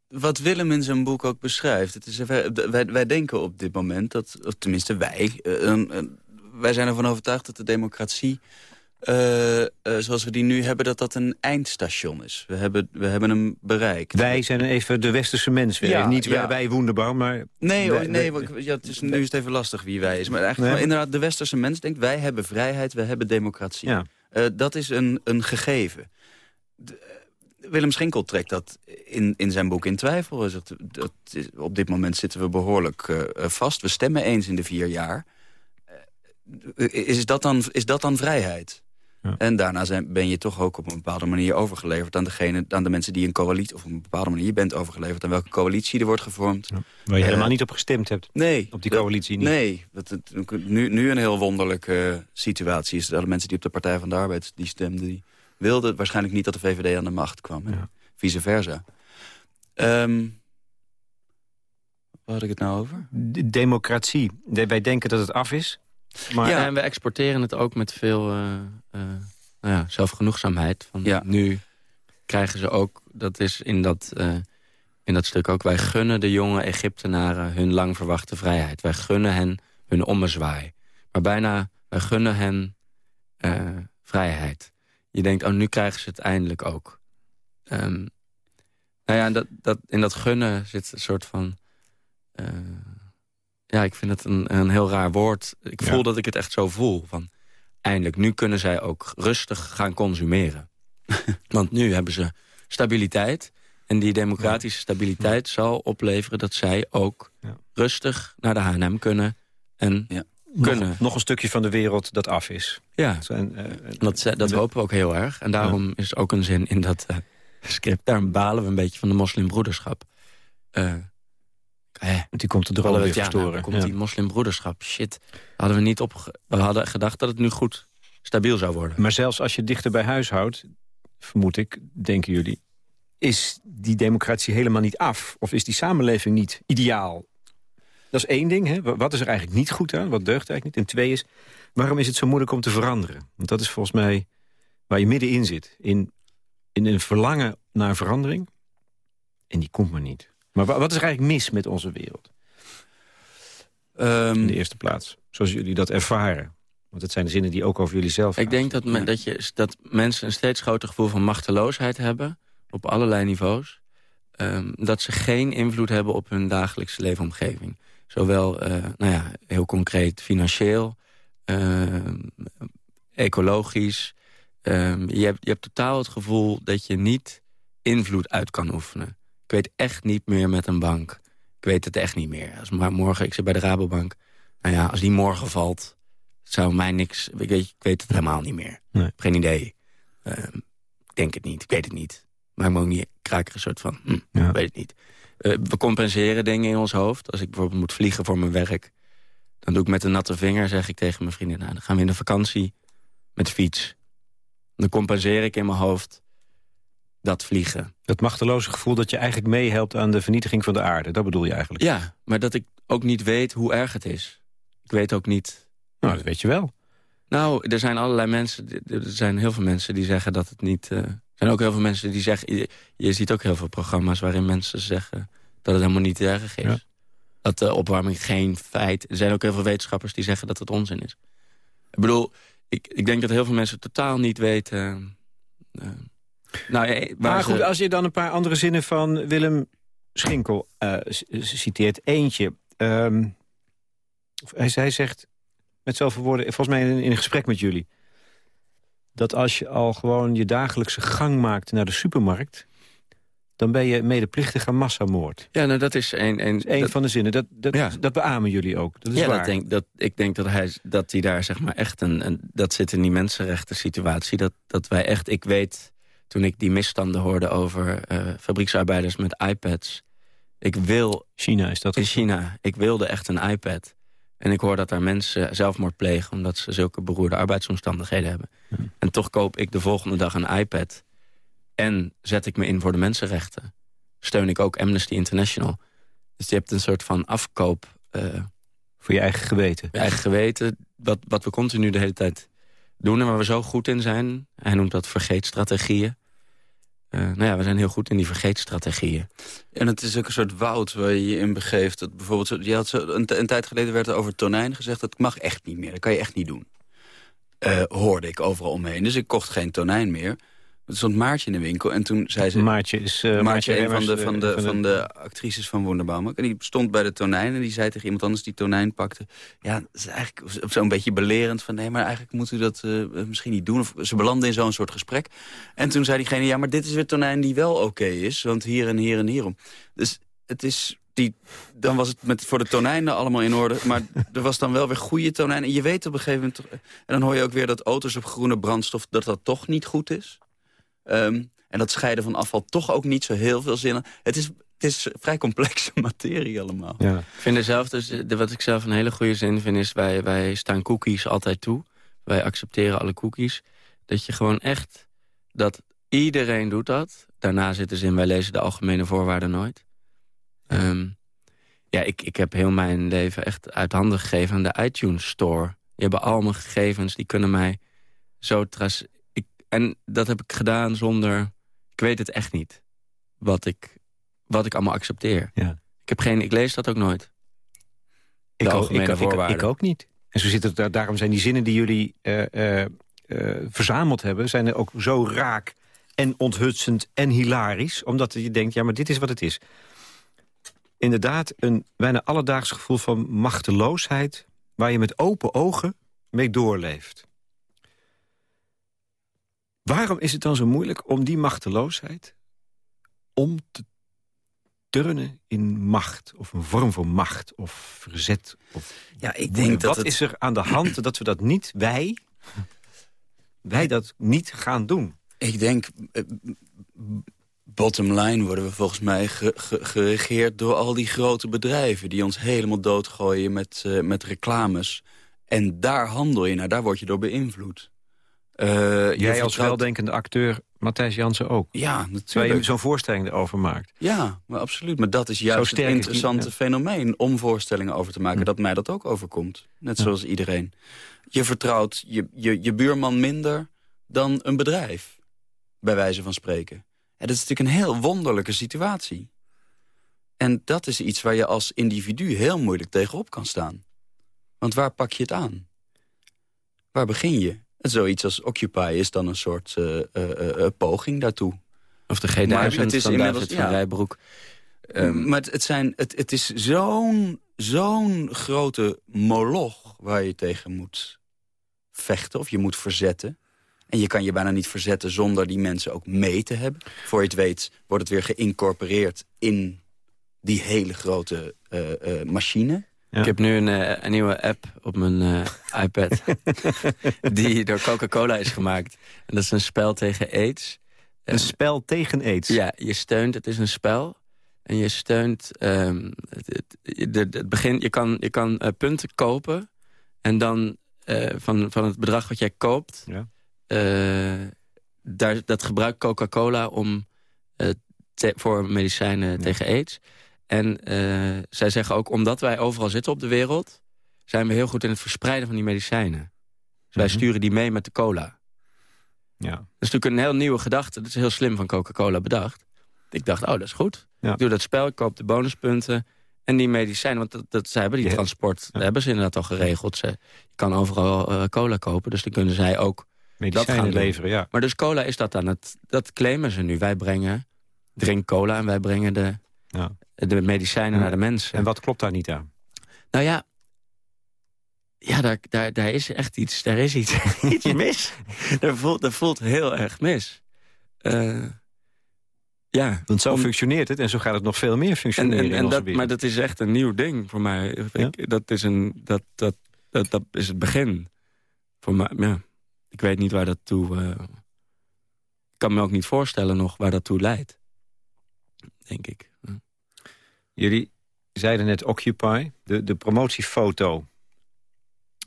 wat Willem in zijn boek ook beschrijft. Het is, wij, wij denken op dit moment dat, of tenminste wij... Een, een, wij zijn ervan overtuigd dat de democratie... Uh, uh, zoals we die nu hebben, dat dat een eindstation is. We hebben, we hebben hem bereikt. Wij zijn even de westerse mens weer. Ja, Niet ja. wij Woenderbouw, maar... Nee, wij, nee wij, ja, het is, nu is het even lastig wie wij is. Maar eigenlijk nee. inderdaad, de westerse mens denkt... wij hebben vrijheid, wij hebben democratie. Ja. Uh, dat is een, een gegeven. De, Willem Schinkel trekt dat in, in zijn boek in twijfel. Dat, dat is, op dit moment zitten we behoorlijk vast. We stemmen eens in de vier jaar is dat dan, is dat dan vrijheid? Ja. En daarna zijn, ben je toch ook op een bepaalde manier overgeleverd... aan, degene, aan de mensen die een coalitie... of op een bepaalde manier bent overgeleverd... aan welke coalitie er wordt gevormd. Ja. Waar je uh, helemaal niet op gestemd hebt. Nee. Op die coalitie niet. Nee. Dat het nu, nu een heel wonderlijke situatie is. Dat de mensen die op de Partij van de Arbeid die stemden... die wilden waarschijnlijk niet dat de VVD aan de macht kwam. Ja. Vice versa. Um, waar had ik het nou over? De democratie. De, wij denken dat het af is... Maar, ja, en we exporteren het ook met veel uh, uh, nou ja, zelfgenoegzaamheid. Van ja. Nu krijgen ze ook, dat is in dat, uh, in dat stuk ook... wij gunnen de jonge Egyptenaren hun lang verwachte vrijheid. Wij gunnen hen hun ommezwaai. Maar bijna, wij gunnen hen vrijheid. Je denkt, oh, nu krijgen ze het eindelijk ook. Um, nou ja, dat, dat, in dat gunnen zit een soort van ja, ik vind het een, een heel raar woord. Ik voel ja. dat ik het echt zo voel. Van, eindelijk, nu kunnen zij ook rustig gaan consumeren. (laughs) Want nu hebben ze stabiliteit. En die democratische stabiliteit ja. zal opleveren dat zij ook ja. rustig naar de H&M kunnen. En kunnen. Nog, nog, een stukje van de wereld dat af is. Ja, en, uh, dat, dat de... hopen we ook heel erg. En daarom is ook een zin in dat uh, script. Daarom balen we een beetje van de moslimbroederschap. Uh, Eh, die komt de droom weer verstoren. Ja, nou, komt ja. die moslimbroederschap. Shit, hadden we niet op. We hadden gedacht dat het nu goed stabiel zou worden. Maar zelfs als je dichter bij huis houdt, vermoed ik, denken jullie... is die democratie helemaal niet af? Of is die samenleving niet ideaal? Dat is één ding. Hè? Wat is er eigenlijk niet goed aan? Wat deugt eigenlijk niet? En twee is, waarom is het zo moeilijk om te veranderen? Want dat is volgens mij waar je middenin zit. In, in een verlangen naar verandering. En die komt maar niet. Maar wat is er eigenlijk mis met onze wereld? Um, In de eerste plaats. Zoals jullie dat ervaren. Want het zijn de zinnen die ook over jullie zelf Ik denk dat, men, dat, je, dat mensen een steeds groter gevoel van machteloosheid hebben. Op allerlei niveaus. Um, dat ze geen invloed hebben op hun dagelijkse leefomgeving. Zowel, uh, nou ja, heel concreet financieel, uh, ecologisch. Um, je, hebt, je hebt totaal het gevoel dat je niet invloed uit kan oefenen. Ik weet echt niet meer met een bank. Ik weet het echt niet meer. Als maar morgen, ik zit bij de Rabobank. Nou ja, als die morgen valt, zou mij niks... Ik weet, ik weet het helemaal niet meer. Nee. Geen idee. Uh, ik denk het niet, ik weet het niet. Maar ik ook niet, er een soort van, hm, ja. ik weet het niet. Uh, we compenseren dingen in ons hoofd. Als ik bijvoorbeeld moet vliegen voor mijn werk... dan doe ik met een natte vinger, zeg ik tegen mijn vrienden... Nou, dan gaan we in de vakantie met de fiets. Dan compenseer ik in mijn hoofd dat vliegen. Dat machteloze gevoel dat je eigenlijk meehelpt aan de vernietiging van de aarde. Dat bedoel je eigenlijk? Ja, maar dat ik ook niet weet hoe erg het is. Ik weet ook niet... Nou, dat weet je wel. Nou, er zijn allerlei mensen... Er zijn heel veel mensen die zeggen dat het niet... Uh, zijn ook heel veel mensen die zeggen... Je, je, ziet ook heel veel programma's waarin mensen zeggen... dat het helemaal niet erg is. Dat de opwarming geen feit... Er zijn ook heel veel wetenschappers die zeggen dat het onzin is. Ik bedoel, ik, ik denk dat heel veel mensen totaal niet weten... Uh, nou, maar goed, als je dan een paar andere zinnen van Willem Schinkel uh, citeert. Eentje, um, hij, hij zegt met zoveel woorden, volgens mij in, in een gesprek met jullie... dat als je al gewoon je dagelijkse gang maakt naar de supermarkt dan ben je medeplichtig aan massamoord. Ja, nou dat is een, een, een van de zinnen. Dat, dat, ja. dat beamen jullie ook. Dat is ja, waar. Dat denk, dat, ik denk dat hij, dat hij daar zeg maar echt een, een... Dat zit in die mensenrechten situatie. Dat, dat wij echt... Ik weet, toen ik die misstanden hoorde over uh, fabrieksarbeiders met iPads... Ik wil... China is dat? In China. Ik wilde echt een iPad. En ik hoor dat daar mensen zelfmoord plegen... omdat ze zulke beroerde arbeidsomstandigheden hebben. En toch koop ik de volgende dag een iPad... en zet ik me in voor de mensenrechten. Steun ik ook Amnesty International. Dus je hebt een soort van afkoop... Uh, voor je eigen geweten. Je eigen geweten, wat, wat we continu de hele tijd doen... en waar we zo goed in zijn. Hij noemt dat vergeetstrategieën. Uh, nou ja, we zijn heel goed in die vergeetstrategieën. En het is ook een soort woud waar je je in begeeft. Dat bijvoorbeeld, je had zo, een, een, tijd geleden werd er over tonijn gezegd... dat mag echt niet meer, dat kan je echt niet doen. Uh, hoorde ik overal omheen. Dus ik kocht geen tonijn meer. Er stond Maartje in de winkel en toen zei ze... Maartje is... Uh, Maartje, een van de, van, de, van de actrices van Wonderbouwmarkt. En die stond bij de tonijn en die zei tegen iemand anders die tonijn pakte... Ja, dat is eigenlijk zo'n beetje belerend van... nee, maar eigenlijk moet u dat uh, misschien niet doen. Of ze belanden in zo'n soort gesprek. En toen zei diegene, ja, maar dit is weer tonijn die wel oké is. Want hier en hier en hierom. Dus het is... Die, dan was het met, voor de tonijnen allemaal in orde. Maar (laughs) er was dan wel weer goede tonijn. En je weet op een gegeven moment... En dan hoor je ook weer dat auto's op groene brandstof... dat dat toch niet goed is. Um, en dat scheiden van afval toch ook niet zo heel veel zin. Het is, het is vrij complexe (laughs) materie allemaal. Ja. Ik vind er zelf dus, de, wat ik zelf een hele goede zin vind... is wij, wij staan cookies altijd toe. Wij accepteren alle cookies. Dat je gewoon echt... dat iedereen doet dat. Daarna zit er in, wij lezen de algemene voorwaarden nooit. Um, ja, ik, ik heb heel mijn leven echt uit handen gegeven aan de iTunes Store. Die hebben al mijn gegevens, die kunnen mij zo en dat heb ik gedaan zonder... Ik weet het echt niet. Wat ik, wat ik allemaal accepteer. Ja. Ik, heb geen, ik lees dat ook nooit. Ik ook, ik, ik, ik, ook niet. En zo zit het, daarom zijn die zinnen die jullie uh, uh, verzameld hebben... zijn er ook zo raak en onthutsend en hilarisch. Omdat je denkt, ja, maar dit is wat het is. Inderdaad, een bijna alledaags gevoel van machteloosheid... waar je met open ogen mee doorleeft. Waarom is het dan zo moeilijk om die machteloosheid... om te turnen in macht, of een vorm van macht, of verzet? Of ja, ik denk dat Wat is er aan de hand dat we dat niet, wij, wij dat niet gaan doen? Ik denk, eh, bottom line worden we volgens mij geregeerd door al die grote bedrijven... die ons helemaal doodgooien met, uh, met reclames. En daar handel je naar, daar word je door beïnvloed. Uh, Jij als weldenkende acteur, Matthijs Jansen ook. Ja, natuurlijk. Waar je zo'n voorstelling erover maakt. Ja, maar absoluut. Maar dat is juist het interessante fenomeen om voorstellingen over te maken. Hm. Dat mij dat ook overkomt. Net zoals iedereen. Je vertrouwt je, je, je buurman minder dan een bedrijf. Bij wijze van spreken. En dat is natuurlijk een heel wonderlijke situatie. En dat is iets waar je als individu heel moeilijk tegenop kan staan. Want waar pak je het aan? Waar begin je? Zoiets als Occupy is dan een soort uh, uh, poging daartoe. Of de G1000 het is van David van Rijbroek. Um, maar het, het, zijn, het, het is zo'n zo'n grote moloch waar je tegen moet vechten of je moet verzetten. En je kan je bijna niet verzetten zonder die mensen ook mee te hebben. Voor je het weet wordt het weer geïncorporeerd in die hele grote uh, machine. Ik heb nu een, uh, een, nieuwe app op mijn uh, iPad. (laughs) die door Coca-Cola is gemaakt. En dat is een spel tegen aids. Een spel tegen aids? Ja, je steunt, het is een spel. En je steunt, um, het, het, het, begin, je kan, je kan uh, punten kopen. En dan van, van het bedrag wat jij koopt... Ja. daar, dat gebruikt Coca-Cola om te, voor medicijnen ja. tegen aids. En uh, zij zeggen ook, omdat wij overal zitten op de wereld... zijn we heel goed in het verspreiden van die medicijnen. Dus wij mhm. sturen die mee met de cola. Ja. Dat is natuurlijk een heel nieuwe gedachte. Dat is heel slim van Coca-Cola bedacht. Ik dacht, oh, dat is goed. Ik doe dat spel, ik koop de bonuspunten. En die medicijnen, want dat, dat, zij hebben die transport... Ja. hebben ze inderdaad al geregeld. Ze, je kan overal uh, cola kopen, dus dan kunnen zij ook dat gaan leveren. Ja. Maar dus cola is dat dan. Het, dat claimen ze nu. Wij brengen, drink cola en wij brengen de, ja. de medicijnen naar de mensen. En wat klopt daar niet aan? Nou ja, ja, daar, daar, daar is echt iets, daar is iets, (laughs) iets mis. daar, voelt, daar voelt heel erg mis. Uh, ja. Want zo functioneert het en zo gaat het nog veel meer functioneren en, en, en dat, Maar dat is echt een nieuw ding voor mij. dat, is een, dat, dat, dat, dat is het begin. Voor mij, ja. Ik weet niet waar dat toe... Uh, ik kan me ook niet voorstellen nog waar dat toe leidt. Denk ik. Jullie zeiden net Occupy, de, de promotiefoto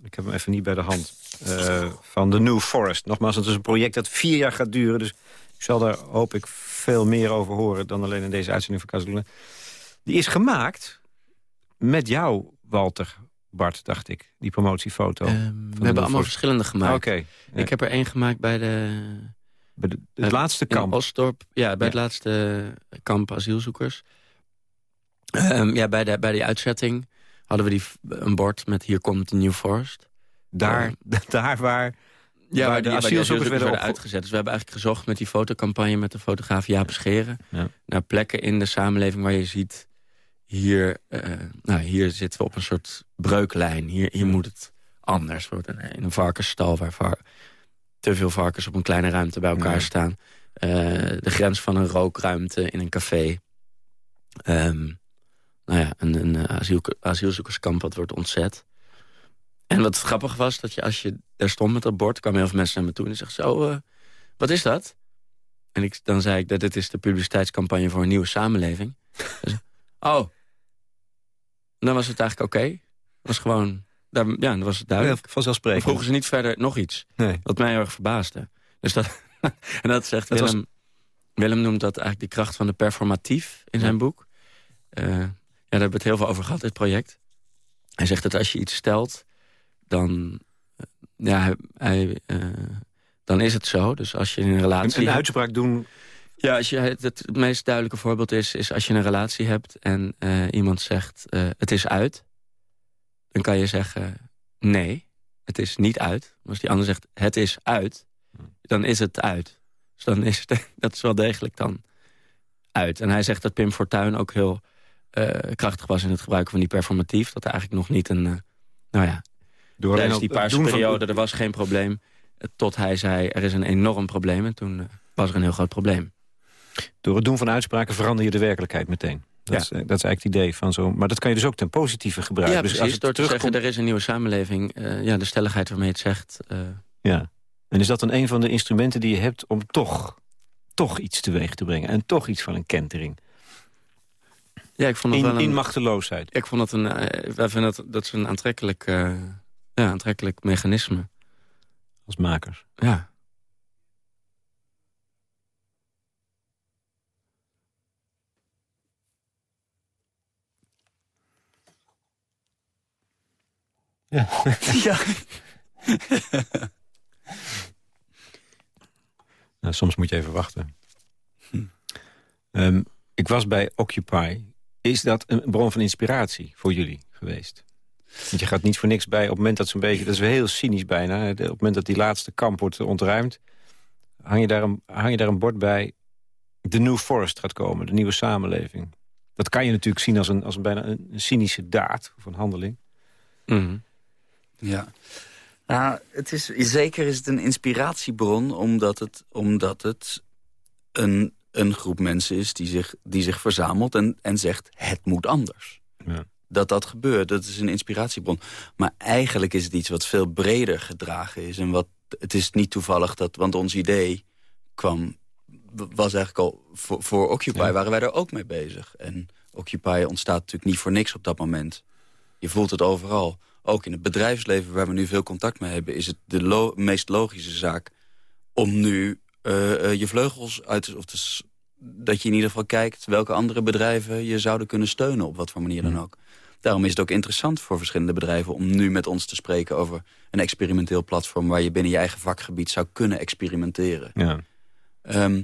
ik heb hem even niet bij de hand, uh, van The New Forest. Nogmaals, het is een project dat vier jaar gaat duren, dus ik zal daar, hoop ik, veel meer over horen... dan alleen in deze uitzending van Casaluna. Die is gemaakt met jou, Walter Bart, dacht ik, die promotiefoto. Um, we hebben allemaal verschillende gemaakt. Oké. Ik heb er één gemaakt bij de... Bij de, het laatste kamp? Osdorp, ja, bij het laatste kamp asielzoekers. Um, ja, bij, de, bij die uitzetting hadden we die, een bord met hier komt de New Forest. Daar, (laughs) daar waar, ja, waar de asielzoekers werden, uitgezet. Dus we hebben eigenlijk gezocht met die fotocampagne met de fotograaf Jaap Scheren... Ja. naar plekken in de samenleving waar je ziet... hier, uh, nou, hier zitten we op een soort breuklijn. Hier, hier moet het anders worden. In een varkensstal waar var te veel varkens op een kleine ruimte bij elkaar staan. Uh, de grens van een rookruimte in een café. Um, nou ja, een, een eh, asiel, asielzoekerskamp wat wordt ontzet. En wat grappig was, dat je als je daar stond met dat bord... kwamen heel veel mensen naar me toe en die zeggen zo, uh, wat is dat? En ik, dan zei ik dat dit is de publiciteitscampagne voor een nieuwe samenleving. (laughs) dus, oh, dan was het eigenlijk oké. Okay. was gewoon, daar, ja, dan was het duidelijk. vanzelfsprekend. Dan vroegen ze niet verder nog iets. Nee. Wat mij heel erg verbaasde. Dus dat, (laughs) en dat zegt Willem, Willem noemt dat eigenlijk de kracht van de performatief in zijn boek. Uh, daar hebben we het heel veel over gehad, dit project. Hij zegt dat als je iets stelt, dan, eh, ja, hij, uh, dan is het zo. Dus als je in een relatie... Een, een uitspraak doen... Ja, als je, het, het, meest duidelijke voorbeeld is, is als je een relatie hebt... en uh, iemand zegt, het is uit. Dan kan je zeggen, nee, het is niet uit. als die ander zegt, het is uit, dan is het uit. Dus dan is het, (laughs) dat is wel degelijk dan uit. En hij zegt dat Pim Fortuyn ook heel uh, krachtig was in het gebruiken van die performatief. Dat er eigenlijk nog niet een... Uh, nou ja, Door tijdens die paarsperiode, er was geen probleem. Uh, tot hij zei, er is een enorm probleem. En toen was er een heel groot probleem. Door het doen van uitspraken verander je de werkelijkheid meteen. Dat, ja. is, dat is eigenlijk het idee van zo. Maar dat kan je dus ook ten positieve gebruiken. Ja, dus precies. Door te zeggen, er is een nieuwe samenleving. ja, de stelligheid waarmee het zegt. Ja. En is dat dan een van de instrumenten die je hebt om toch, toch iets teweeg te brengen? En toch iets van een kentering? Ja, ik vond het in, wel een, in machteloosheid. Ik vond het een, wij vinden dat, dat is een aantrekkelijk, uh, ja, aantrekkelijk mechanisme. Als makers. Ja. Ja. ja. (laughs) nou, soms moet je even wachten. Hm. Um, ik was bij Occupy is dat een bron van inspiratie voor jullie geweest? Want je gaat niet voor niks bij op het moment dat zo'n beetje... dat is wel heel cynisch bijna. Op het moment dat die laatste kamp wordt ontruimd... hang je daar een, hang je daar een bord bij... de New Forest gaat komen, de nieuwe samenleving. Dat kan je natuurlijk zien als een, als een bijna een, cynische daad of een handeling. Mhm. Ja. Nou, het is, zeker is het een inspiratiebron... omdat het, omdat het een een groep mensen is die zich, die zich verzamelt en, en zegt het moet anders. Ja. Dat dat gebeurt, dat is een inspiratiebron. Maar eigenlijk is het iets wat veel breder gedragen is. En wat, het is niet toevallig dat, want ons idee kwam, was eigenlijk al voor, voor Occupy waren wij er ook mee bezig. En Occupy ontstaat natuurlijk niet voor niks op dat moment. Je voelt het overal. Ook in het bedrijfsleven waar we nu veel contact mee hebben... is het de meest logische zaak om nu uh, je vleugels uit... Of dat je in ieder geval kijkt welke andere bedrijven je zouden kunnen steunen... op wat voor manier dan ook. Daarom is het ook interessant voor verschillende bedrijven... om nu met ons te spreken over een experimenteel platform... waar je binnen je eigen vakgebied zou kunnen experimenteren. Ja. Ehm,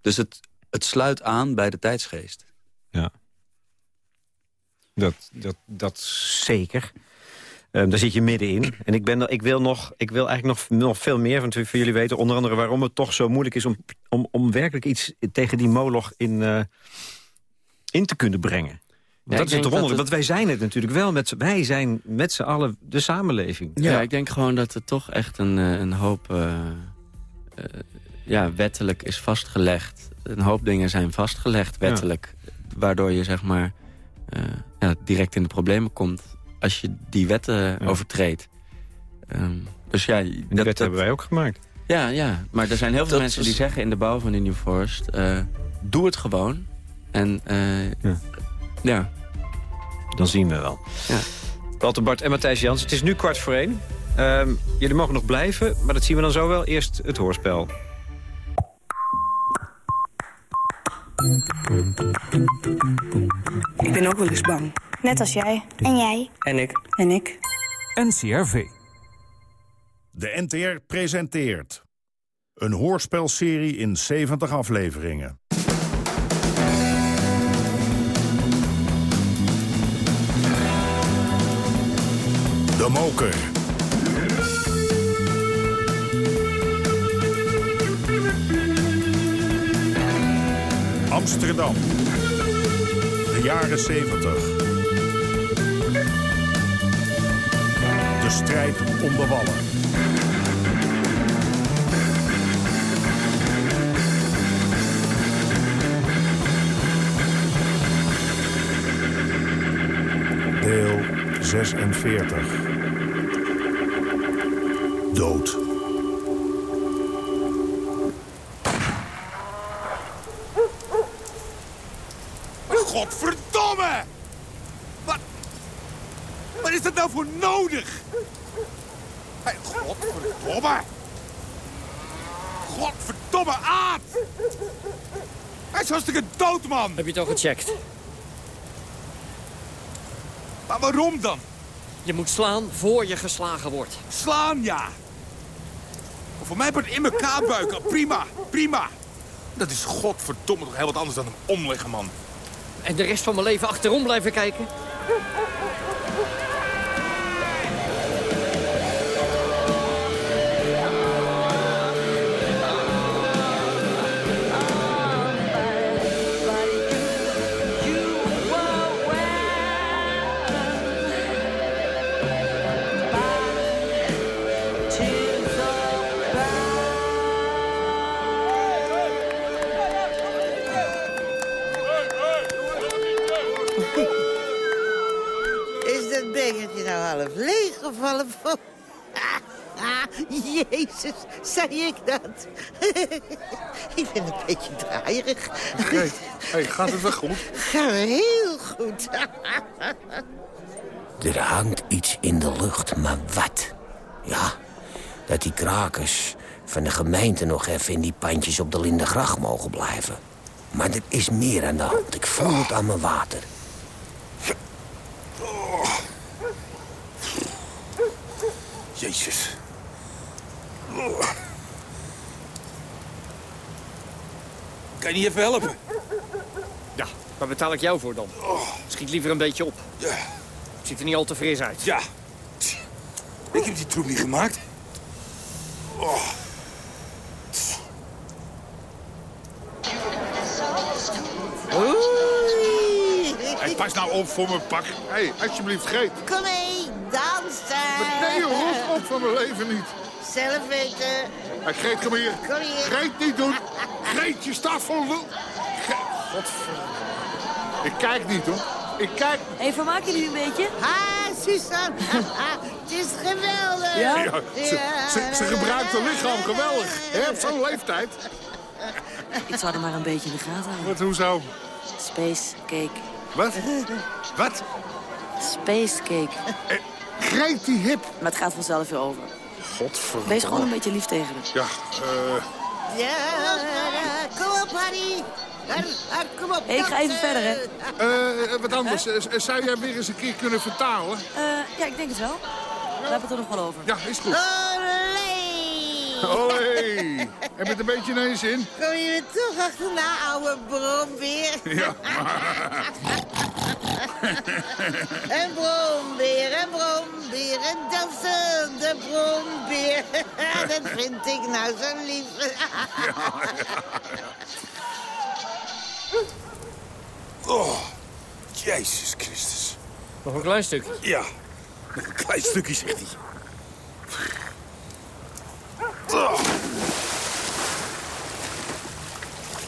dus het, het sluit aan bij de tijdsgeest. Ja. Dat, dat, dat zeker. Um, daar zit je middenin. En ik, ben, ik, wil nog, ik wil eigenlijk nog, nog veel meer van, van jullie weten. Onder andere waarom het toch zo moeilijk is om, om, om werkelijk iets tegen die moloch in, uh, in te kunnen brengen. Want dat is het wonderlijk, want wij zijn het natuurlijk wel. Met, wij zijn met z'n allen de samenleving. Ja, ja, ik denk gewoon dat er toch echt een, eh, een hoop... Uh, uh, ja, wettelijk is vastgelegd. Een hoop dingen zijn vastgelegd wettelijk. Ja. Waardoor je zeg maar ja, direct in de problemen komt als je die wetten ja. overtreedt. Um, dus ja, die dat, wet hebben wij ook gemaakt. Ja, ja, maar er zijn heel veel mensen die zeggen in de bouw van de New Forest... Uh, doe het gewoon. En uh, ja. ja. Dan zien we wel. Ja. Walter Bart en Matthijs Jans, het is nu kwart voor één. Um, jullie mogen nog blijven, maar dat zien we dan zo wel. Eerst het hoorspel. Ik ben ook wel eens bang. Net als jij. En jij. En ik. En ik. NCRV. De NTR presenteert... een hoorspelserie in 70 afleveringen. De Moker. Amsterdam. De jaren 70. De strijd om de wallen. Deel 46. Dood. Godverdomme! Wat, wat is dat nou voor nodig? Hey, godverdomme! Godverdomme, Aad! Hij is hartstikke dood, man! Heb je het al gecheckt? Maar waarom dan? Je moet slaan voor je geslagen wordt. Slaan, ja. Maar voor mij wordt in elkaar buiken. Prima, prima. Dat is godverdomme toch heel wat anders dan een omleggen, man. En de rest van mijn leven achterom blijven kijken? Gevallen van... (laughs) Jezus, zei ik dat? (laughs) ik ben een beetje draaierig. Hey, hey, gaat het wel goed? (laughs) Gaat heel goed. er hangt iets in de lucht, maar wat? Ja, dat die krakers van de gemeente nog even in die pandjes op de Lindegracht mogen blijven. Maar er is meer aan de hand. Ik voel het aan mijn water. Jezus. Kan je niet even helpen? Ja, waar betaal ik jou voor dan? Schiet liever een beetje op. Ja. Ziet er niet al te fris uit. Ja. Ik heb die troep niet gemaakt. Oh. Oei. Hey, pas nou op voor mijn pak. Hé, hey, alsjeblieft, greep. Kom mee, dansen. Nee, rot op van mijn leven niet. Zelf weten. Hey, Greet, kom hier. Kom hier. Greet niet doen. Greet, je staat vol lul. Godverdomme. Ik kijk niet, hoor. Ik kijk. Hé, hey, vermaak je nu een beetje? Ah, Suzanne. (laughs) Het is geweldig. Ja? ja ze, ze, ze gebruikt haar lichaam geweldig. Hè, op zo'n leeftijd. Ik zou er maar een beetje in de gaten houden. Wat, hoezo? Space cake. Wat? (laughs) Wat? Space Eh, greep die hip. Maar het gaat vanzelf weer over. Godverdomme. Wees gewoon een beetje lief tegen hem. Ja, eh... Ja, kom op, Harry. Kom op, Hey, ik ga even verder, hè. Eh, wat anders. Eh, zou jij weer eens een keer kunnen vertalen? Eh, ja, ik denk het wel. We hebben het er nog wel over. Ja, is goed. Olé! Hoi! Heb je het een beetje naar je zin? Kom je er toch achterna, ouwe brombeer? Ja. (laughs) (laughs) Een brombeer, een brombeer, een dansende brombeer. (laughs) Dat vind ik nou zo lief. (laughs) Oh, Jezus Christus. Nog een klein stuk. Ja, nog een klein stukje, zegt hij. Oh.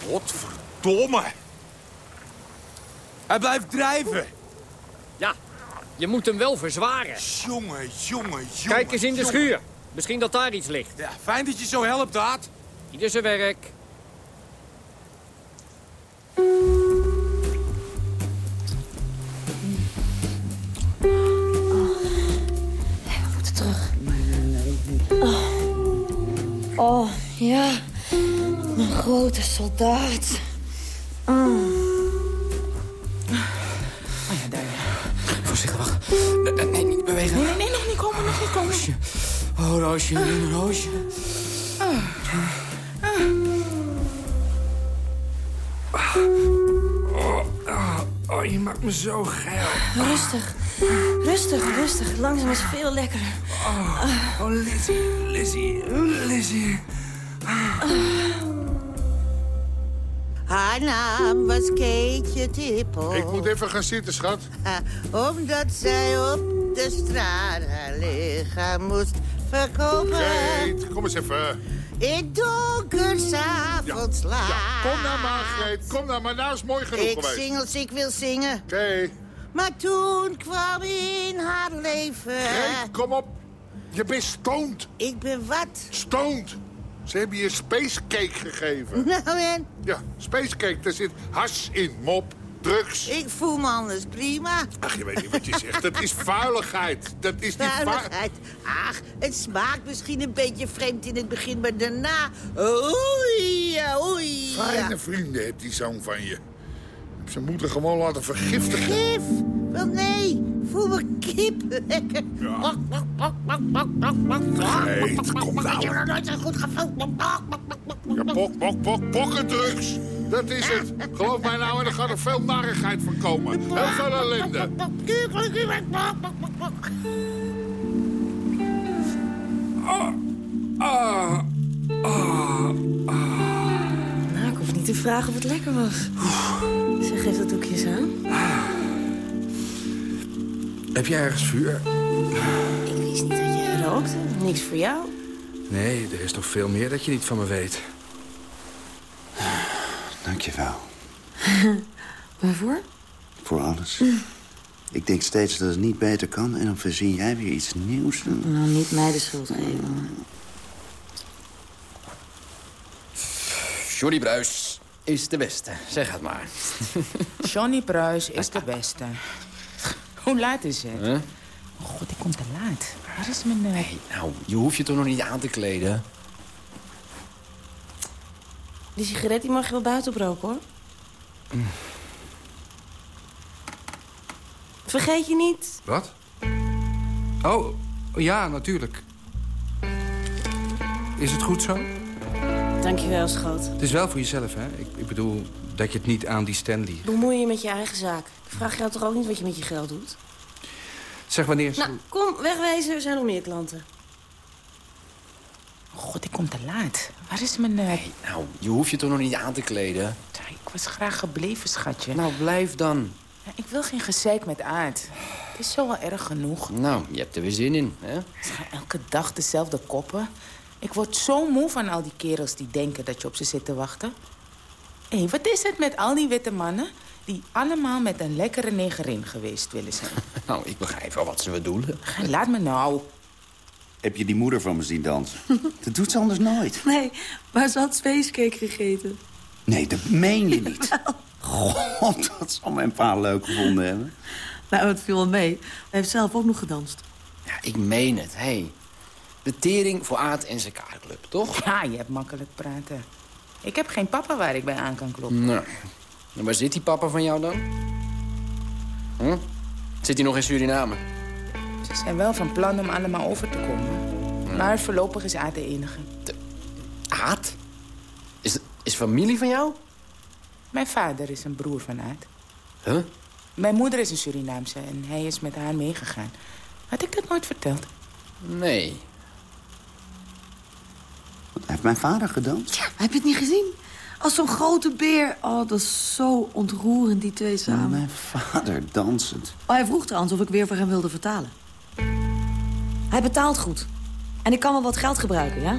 Godverdomme. Hij blijft drijven. Ja, je moet hem wel verzwaren. Jongen, jongen, jongen. Kijk eens in de jongen. schuur. Misschien dat daar iets ligt. Ja, fijn dat je zo helpt, Daad. Ieder zijn werk. We moeten terug. Oh. oh, ja. Mijn grote soldaat. Oh. Oh Roosje, een Roosje. Oh, oh, oh, je maakt me zo geil. Rustig. Rustig, rustig. Langzaam is veel lekkerder. Oh, oh Lizzie, Lizzie, Lizzie. Haar naam was Keetje Tippel. Ik moet even gaan zitten, schat. Omdat zij op de straat haar lichaam moest verkopen. Greet, kom eens even. In donker s'avonds laat. Ja, kom nou maar, Greet. Kom nou maar. Nou is mooi genoeg Ik geweest. zing als ik wil zingen. Oké. Maar toen kwam in haar leven... Greet, kom op. Je bent stoned. Ik ben wat? Stoned. Ze hebben je spacecake gegeven. (laughs) Nou en? Ja, spacecake. Daar zit has in, mop, drugs. Ik voel me anders prima. Ach, je weet niet wat je zegt. Dat is vuiligheid. Dat is niet vuiligheid. Ach, het smaakt misschien een beetje vreemd in het begin, maar daarna... Oei, oei. Fijne vrienden heeft die zoon van je. Zijn moeder gewoon laten vergiftigen. Gif? Wel nee, voel me kip. Lekker. Bak. Nee, kom nou. Ik heb nooit zo goed gevoeld. Ja, bok, bok, bok, pokkendrugs. Dat is het. Geloof mij nou, en er gaat er veel narigheid van komen. Heel veel ellende. Oh, oh, oh. Nou, ik hoef niet te vragen of het lekker was. Zeg, geef dat doekje eens aan. Heb jij ergens vuur? Ik wist niet dat je rookte. Niks voor jou. Nee, er is nog veel meer dat je niet van me weet. Dankjewel. (laughs) Waarvoor? Voor alles. (laughs) Ik denk steeds dat het niet beter kan en dan verzin jij weer iets nieuws. Nou, niet mij de schuld geven. Johnny Bruis is de beste. Zeg het maar. (laughs) Johnny Bruis is de beste. Hoe laat is het? Huh? Oh god, ik kom te laat. Waar is mijn... eh, Nou, je hoeft je toch nog niet aan te kleden? Die sigaret die mag je wel buiten oproken, hoor. Vergeet je niet. Wat? Oh, ja, natuurlijk. Is het goed zo? Dankjewel, schat. Het is wel voor jezelf, hè? Ik, ik bedoel dat je het niet aan die Stanley... Bemoei je met je eigen zaak. Ik vraag jou toch ook niet wat je met je geld doet? Zeg wanneer... ze- Nou, kom, wegwezen. Er zijn nog meer klanten. Oh god, ik kom te laat. Waar is mijn... eh, Nou, je hoeft je toch nog niet aan te kleden? Ik was graag gebleven, schatje. Nou, blijf dan. Ja, Ik wil geen gezeik met aard. Het is zo wel erg genoeg. Nou, je hebt er weer zin in, hè? Elke dag dezelfde koppen. Ik word zo moe van al die kerels die denken dat je op ze zit te wachten. Hé, wat is het met al die witte mannen... die allemaal met een lekkere negerin geweest willen zijn? (laughs) Nou, ik begrijp wel wat ze bedoelen. Laat me nou. Heb je die moeder van me zien dansen? (laughs) dat doet ze anders nooit. Nee, maar ze had spacecake gegeten. Nee, dat meen je niet. (laughs) God, dat zal mijn pa leuk gevonden hebben. Nou, het viel wel mee. Hij heeft zelf ook nog gedanst. Ja, ik meen het, hé. Hey. De tering voor Aad en zijn kaartclub, toch? Ja, je hebt makkelijk praten. Ik heb geen papa waar ik bij aan kan kloppen. Nou, en waar zit die papa van jou dan? Hm? Zit hij nog in Suriname? Ze zijn wel van plan om allemaal over te komen. Maar voorlopig is Aad de enige. Aad? Is, is familie van jou? Mijn vader is een broer van Aad. Huh? Mijn moeder is een Surinaamse en hij is met haar meegegaan. Had ik dat nooit verteld? Nee. Heeft mijn vader gedanst? Ja, heb je het niet gezien? Als zo'n grote beer. Oh, dat is zo ontroerend, die twee samen. Mijn vader dansend. Oh, hij vroeg trouwens of ik weer voor hem wilde vertalen. Hij betaalt goed. En ik kan wel wat geld gebruiken, ja?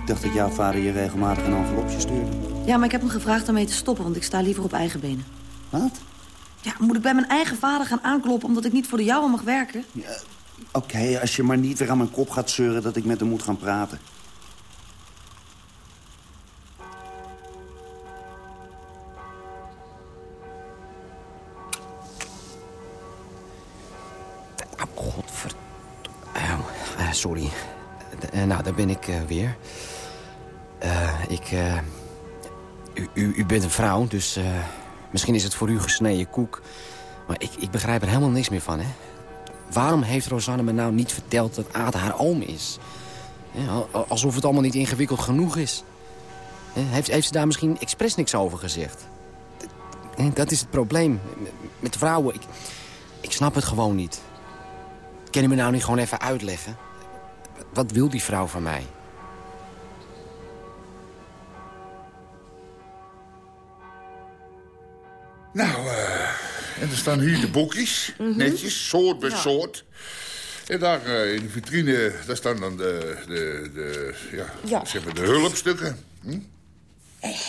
Ik dacht dat jouw vader je regelmatig een envelopje stuurde. Ja, maar ik heb hem gevraagd ermee te stoppen, want ik sta liever op eigen benen. Wat? Ja, moet ik bij mijn eigen vader gaan aankloppen omdat ik niet voor de jouwe mag werken? Ja, Oké, als je maar niet weer aan mijn kop gaat zeuren dat ik met hem moet gaan praten. Sorry. Eh, nou, daar ben ik eh, weer. Eh, ik... u, u, u bent een vrouw, dus misschien is het voor u gesneden koek. Maar ik, ik begrijp er helemaal niks meer van, hè. Waarom heeft Rosanne me nou niet verteld dat Aad haar oom is? Alsof het allemaal niet ingewikkeld genoeg is. Heeft, heeft ze daar misschien expres niks over gezegd? Dat is het probleem met- met vrouwen. Ik, ik snap het gewoon niet. Kan je me nou niet gewoon even uitleggen? Wat wil die vrouw van mij? Nou, eh, en er staan hier de boekjes. Netjes, soort bij Ja. soort. En daar eh, in de vitrine, daar staan dan de, de, de, ja, Ja. Zeg maar de hulpstukken. Hm?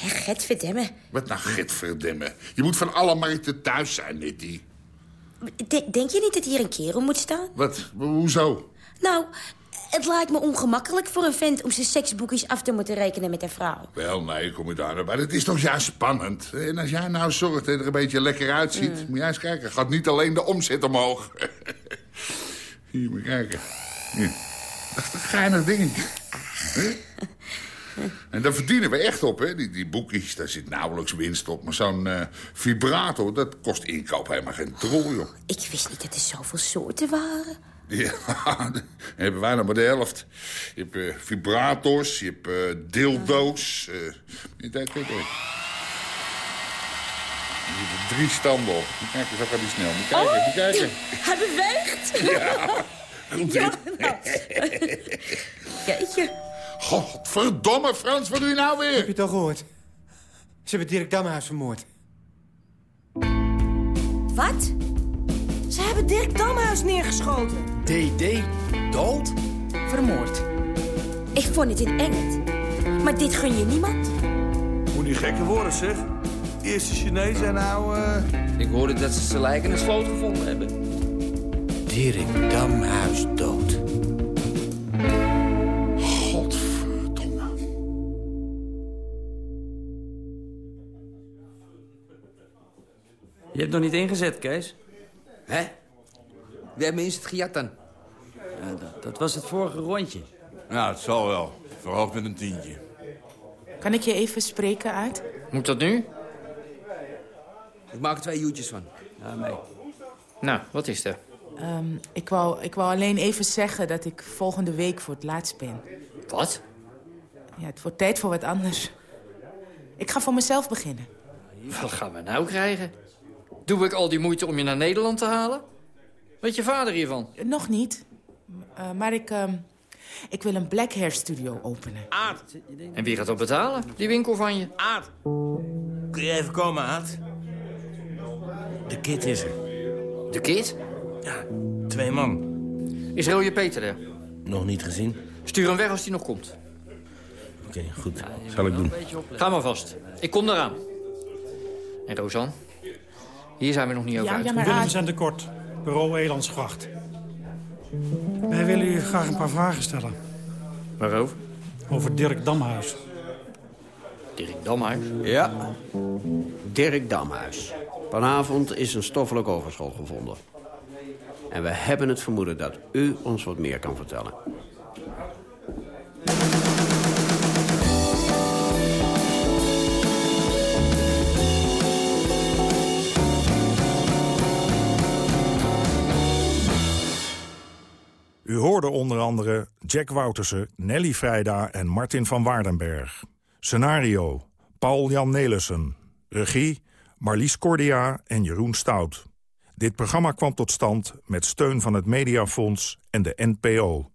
Gadverdamme. Wat nou, gitverdemme. Je moet van alle markten thuis zijn, Nitty. De- denk je niet dat hier een kerel moet staan? Wat? Hoezo? Nou, het lijkt me ongemakkelijk voor een vent om zijn seksboekjes af te moeten rekenen met een vrouw. Wel, nee, kom je daar maar het is toch juist spannend. En als jij nou zorgt dat er een beetje lekker uitziet... moet jij eens kijken, gaat niet alleen de omzet omhoog. (laughs) Hier, moet kijken. Dat is een geinig dingetje. (laughs) En daar verdienen we echt op, hè. Die, die boekjes, daar zit nauwelijks winst op. Maar zo'n eh, vibrator, dat kost inkoop helemaal geen trol, joh. Ik wist niet dat er zoveel soorten waren. (laughs) Ja, dan hebben wij nog maar de helft. Je hebt eh, vibrators, je hebt eh, dildo's. eh. Je hebt er drie standen op. Kijk eens, dat gaat niet snel. Moet kijken, Oh, moet kijken. (laughs) Hij beweegt. (laughs) Ja, goed Ja, nou. Jeetje. Godverdomme, Frans, wat doe je nou weer? Heb je het al gehoord? Ze hebben Dirk Damhuis vermoord. Wat? Ze hebben Dirk Damhuis neergeschoten. DD, dood? Vermoord. Ik vond het in Engeland. Maar dit gun je niemand. Moet niet gekker worden, zeg. Eerst de Chinezen en nou... eh, Ik hoorde dat ze zijn lijk in een sloot gevonden hebben. Dirk Damhuis dood. Je hebt nog niet ingezet, Kees. Hè? Wie heeft me in het gejat dan? Ja, dat, dat was het vorige rondje. Nou, het zal wel. Verhoogd met een tientje. Kan ik je even spreken uit? Moet dat nu? Ik maak er twee joetjes van. Ja, mee. Nou, wat is er? Ehm, ik, wou, ik wou alleen even zeggen dat ik volgende week voor het laatst ben. Wat? Ja, het wordt tijd voor wat anders. Ik ga voor mezelf beginnen. Wat gaan we nou krijgen? Doe ik al die moeite om je naar Nederland te halen? Weet je vader hiervan? Nog niet. Eh, maar ik, ehm, ik wil een black hair studio openen. Aad. En wie gaat dat betalen, die winkel van je? Aad. Kun je even komen, Aad? De kid is er. De kid? Ja, twee man. Is Rooie Peter er? Nog niet gezien? Stuur hem weg als hij nog komt. Oké, goed. Zal ik doen. Ga maar vast. Ik kom eraan. En Rosan? Hier zijn we nog niet over Ja, uit. ja, maar Willem zijn tekort. Bureau Elandsgracht. Wij willen u graag een paar vragen stellen. Waarover? Over Dirk Damhuis. Dirk Damhuis? Ja, Dirk Damhuis. Vanavond is een stoffelijk overschot gevonden. En we hebben het vermoeden dat u ons wat meer kan vertellen. Onder andere Jack Woutersen, Nelly Vrijda en Martin van Waardenberg. Scenario, Paul-Jan Nelissen. Regie, Marlies Cordia en Jeroen Stout. Dit programma kwam tot stand met steun van het Mediafonds en de NPO.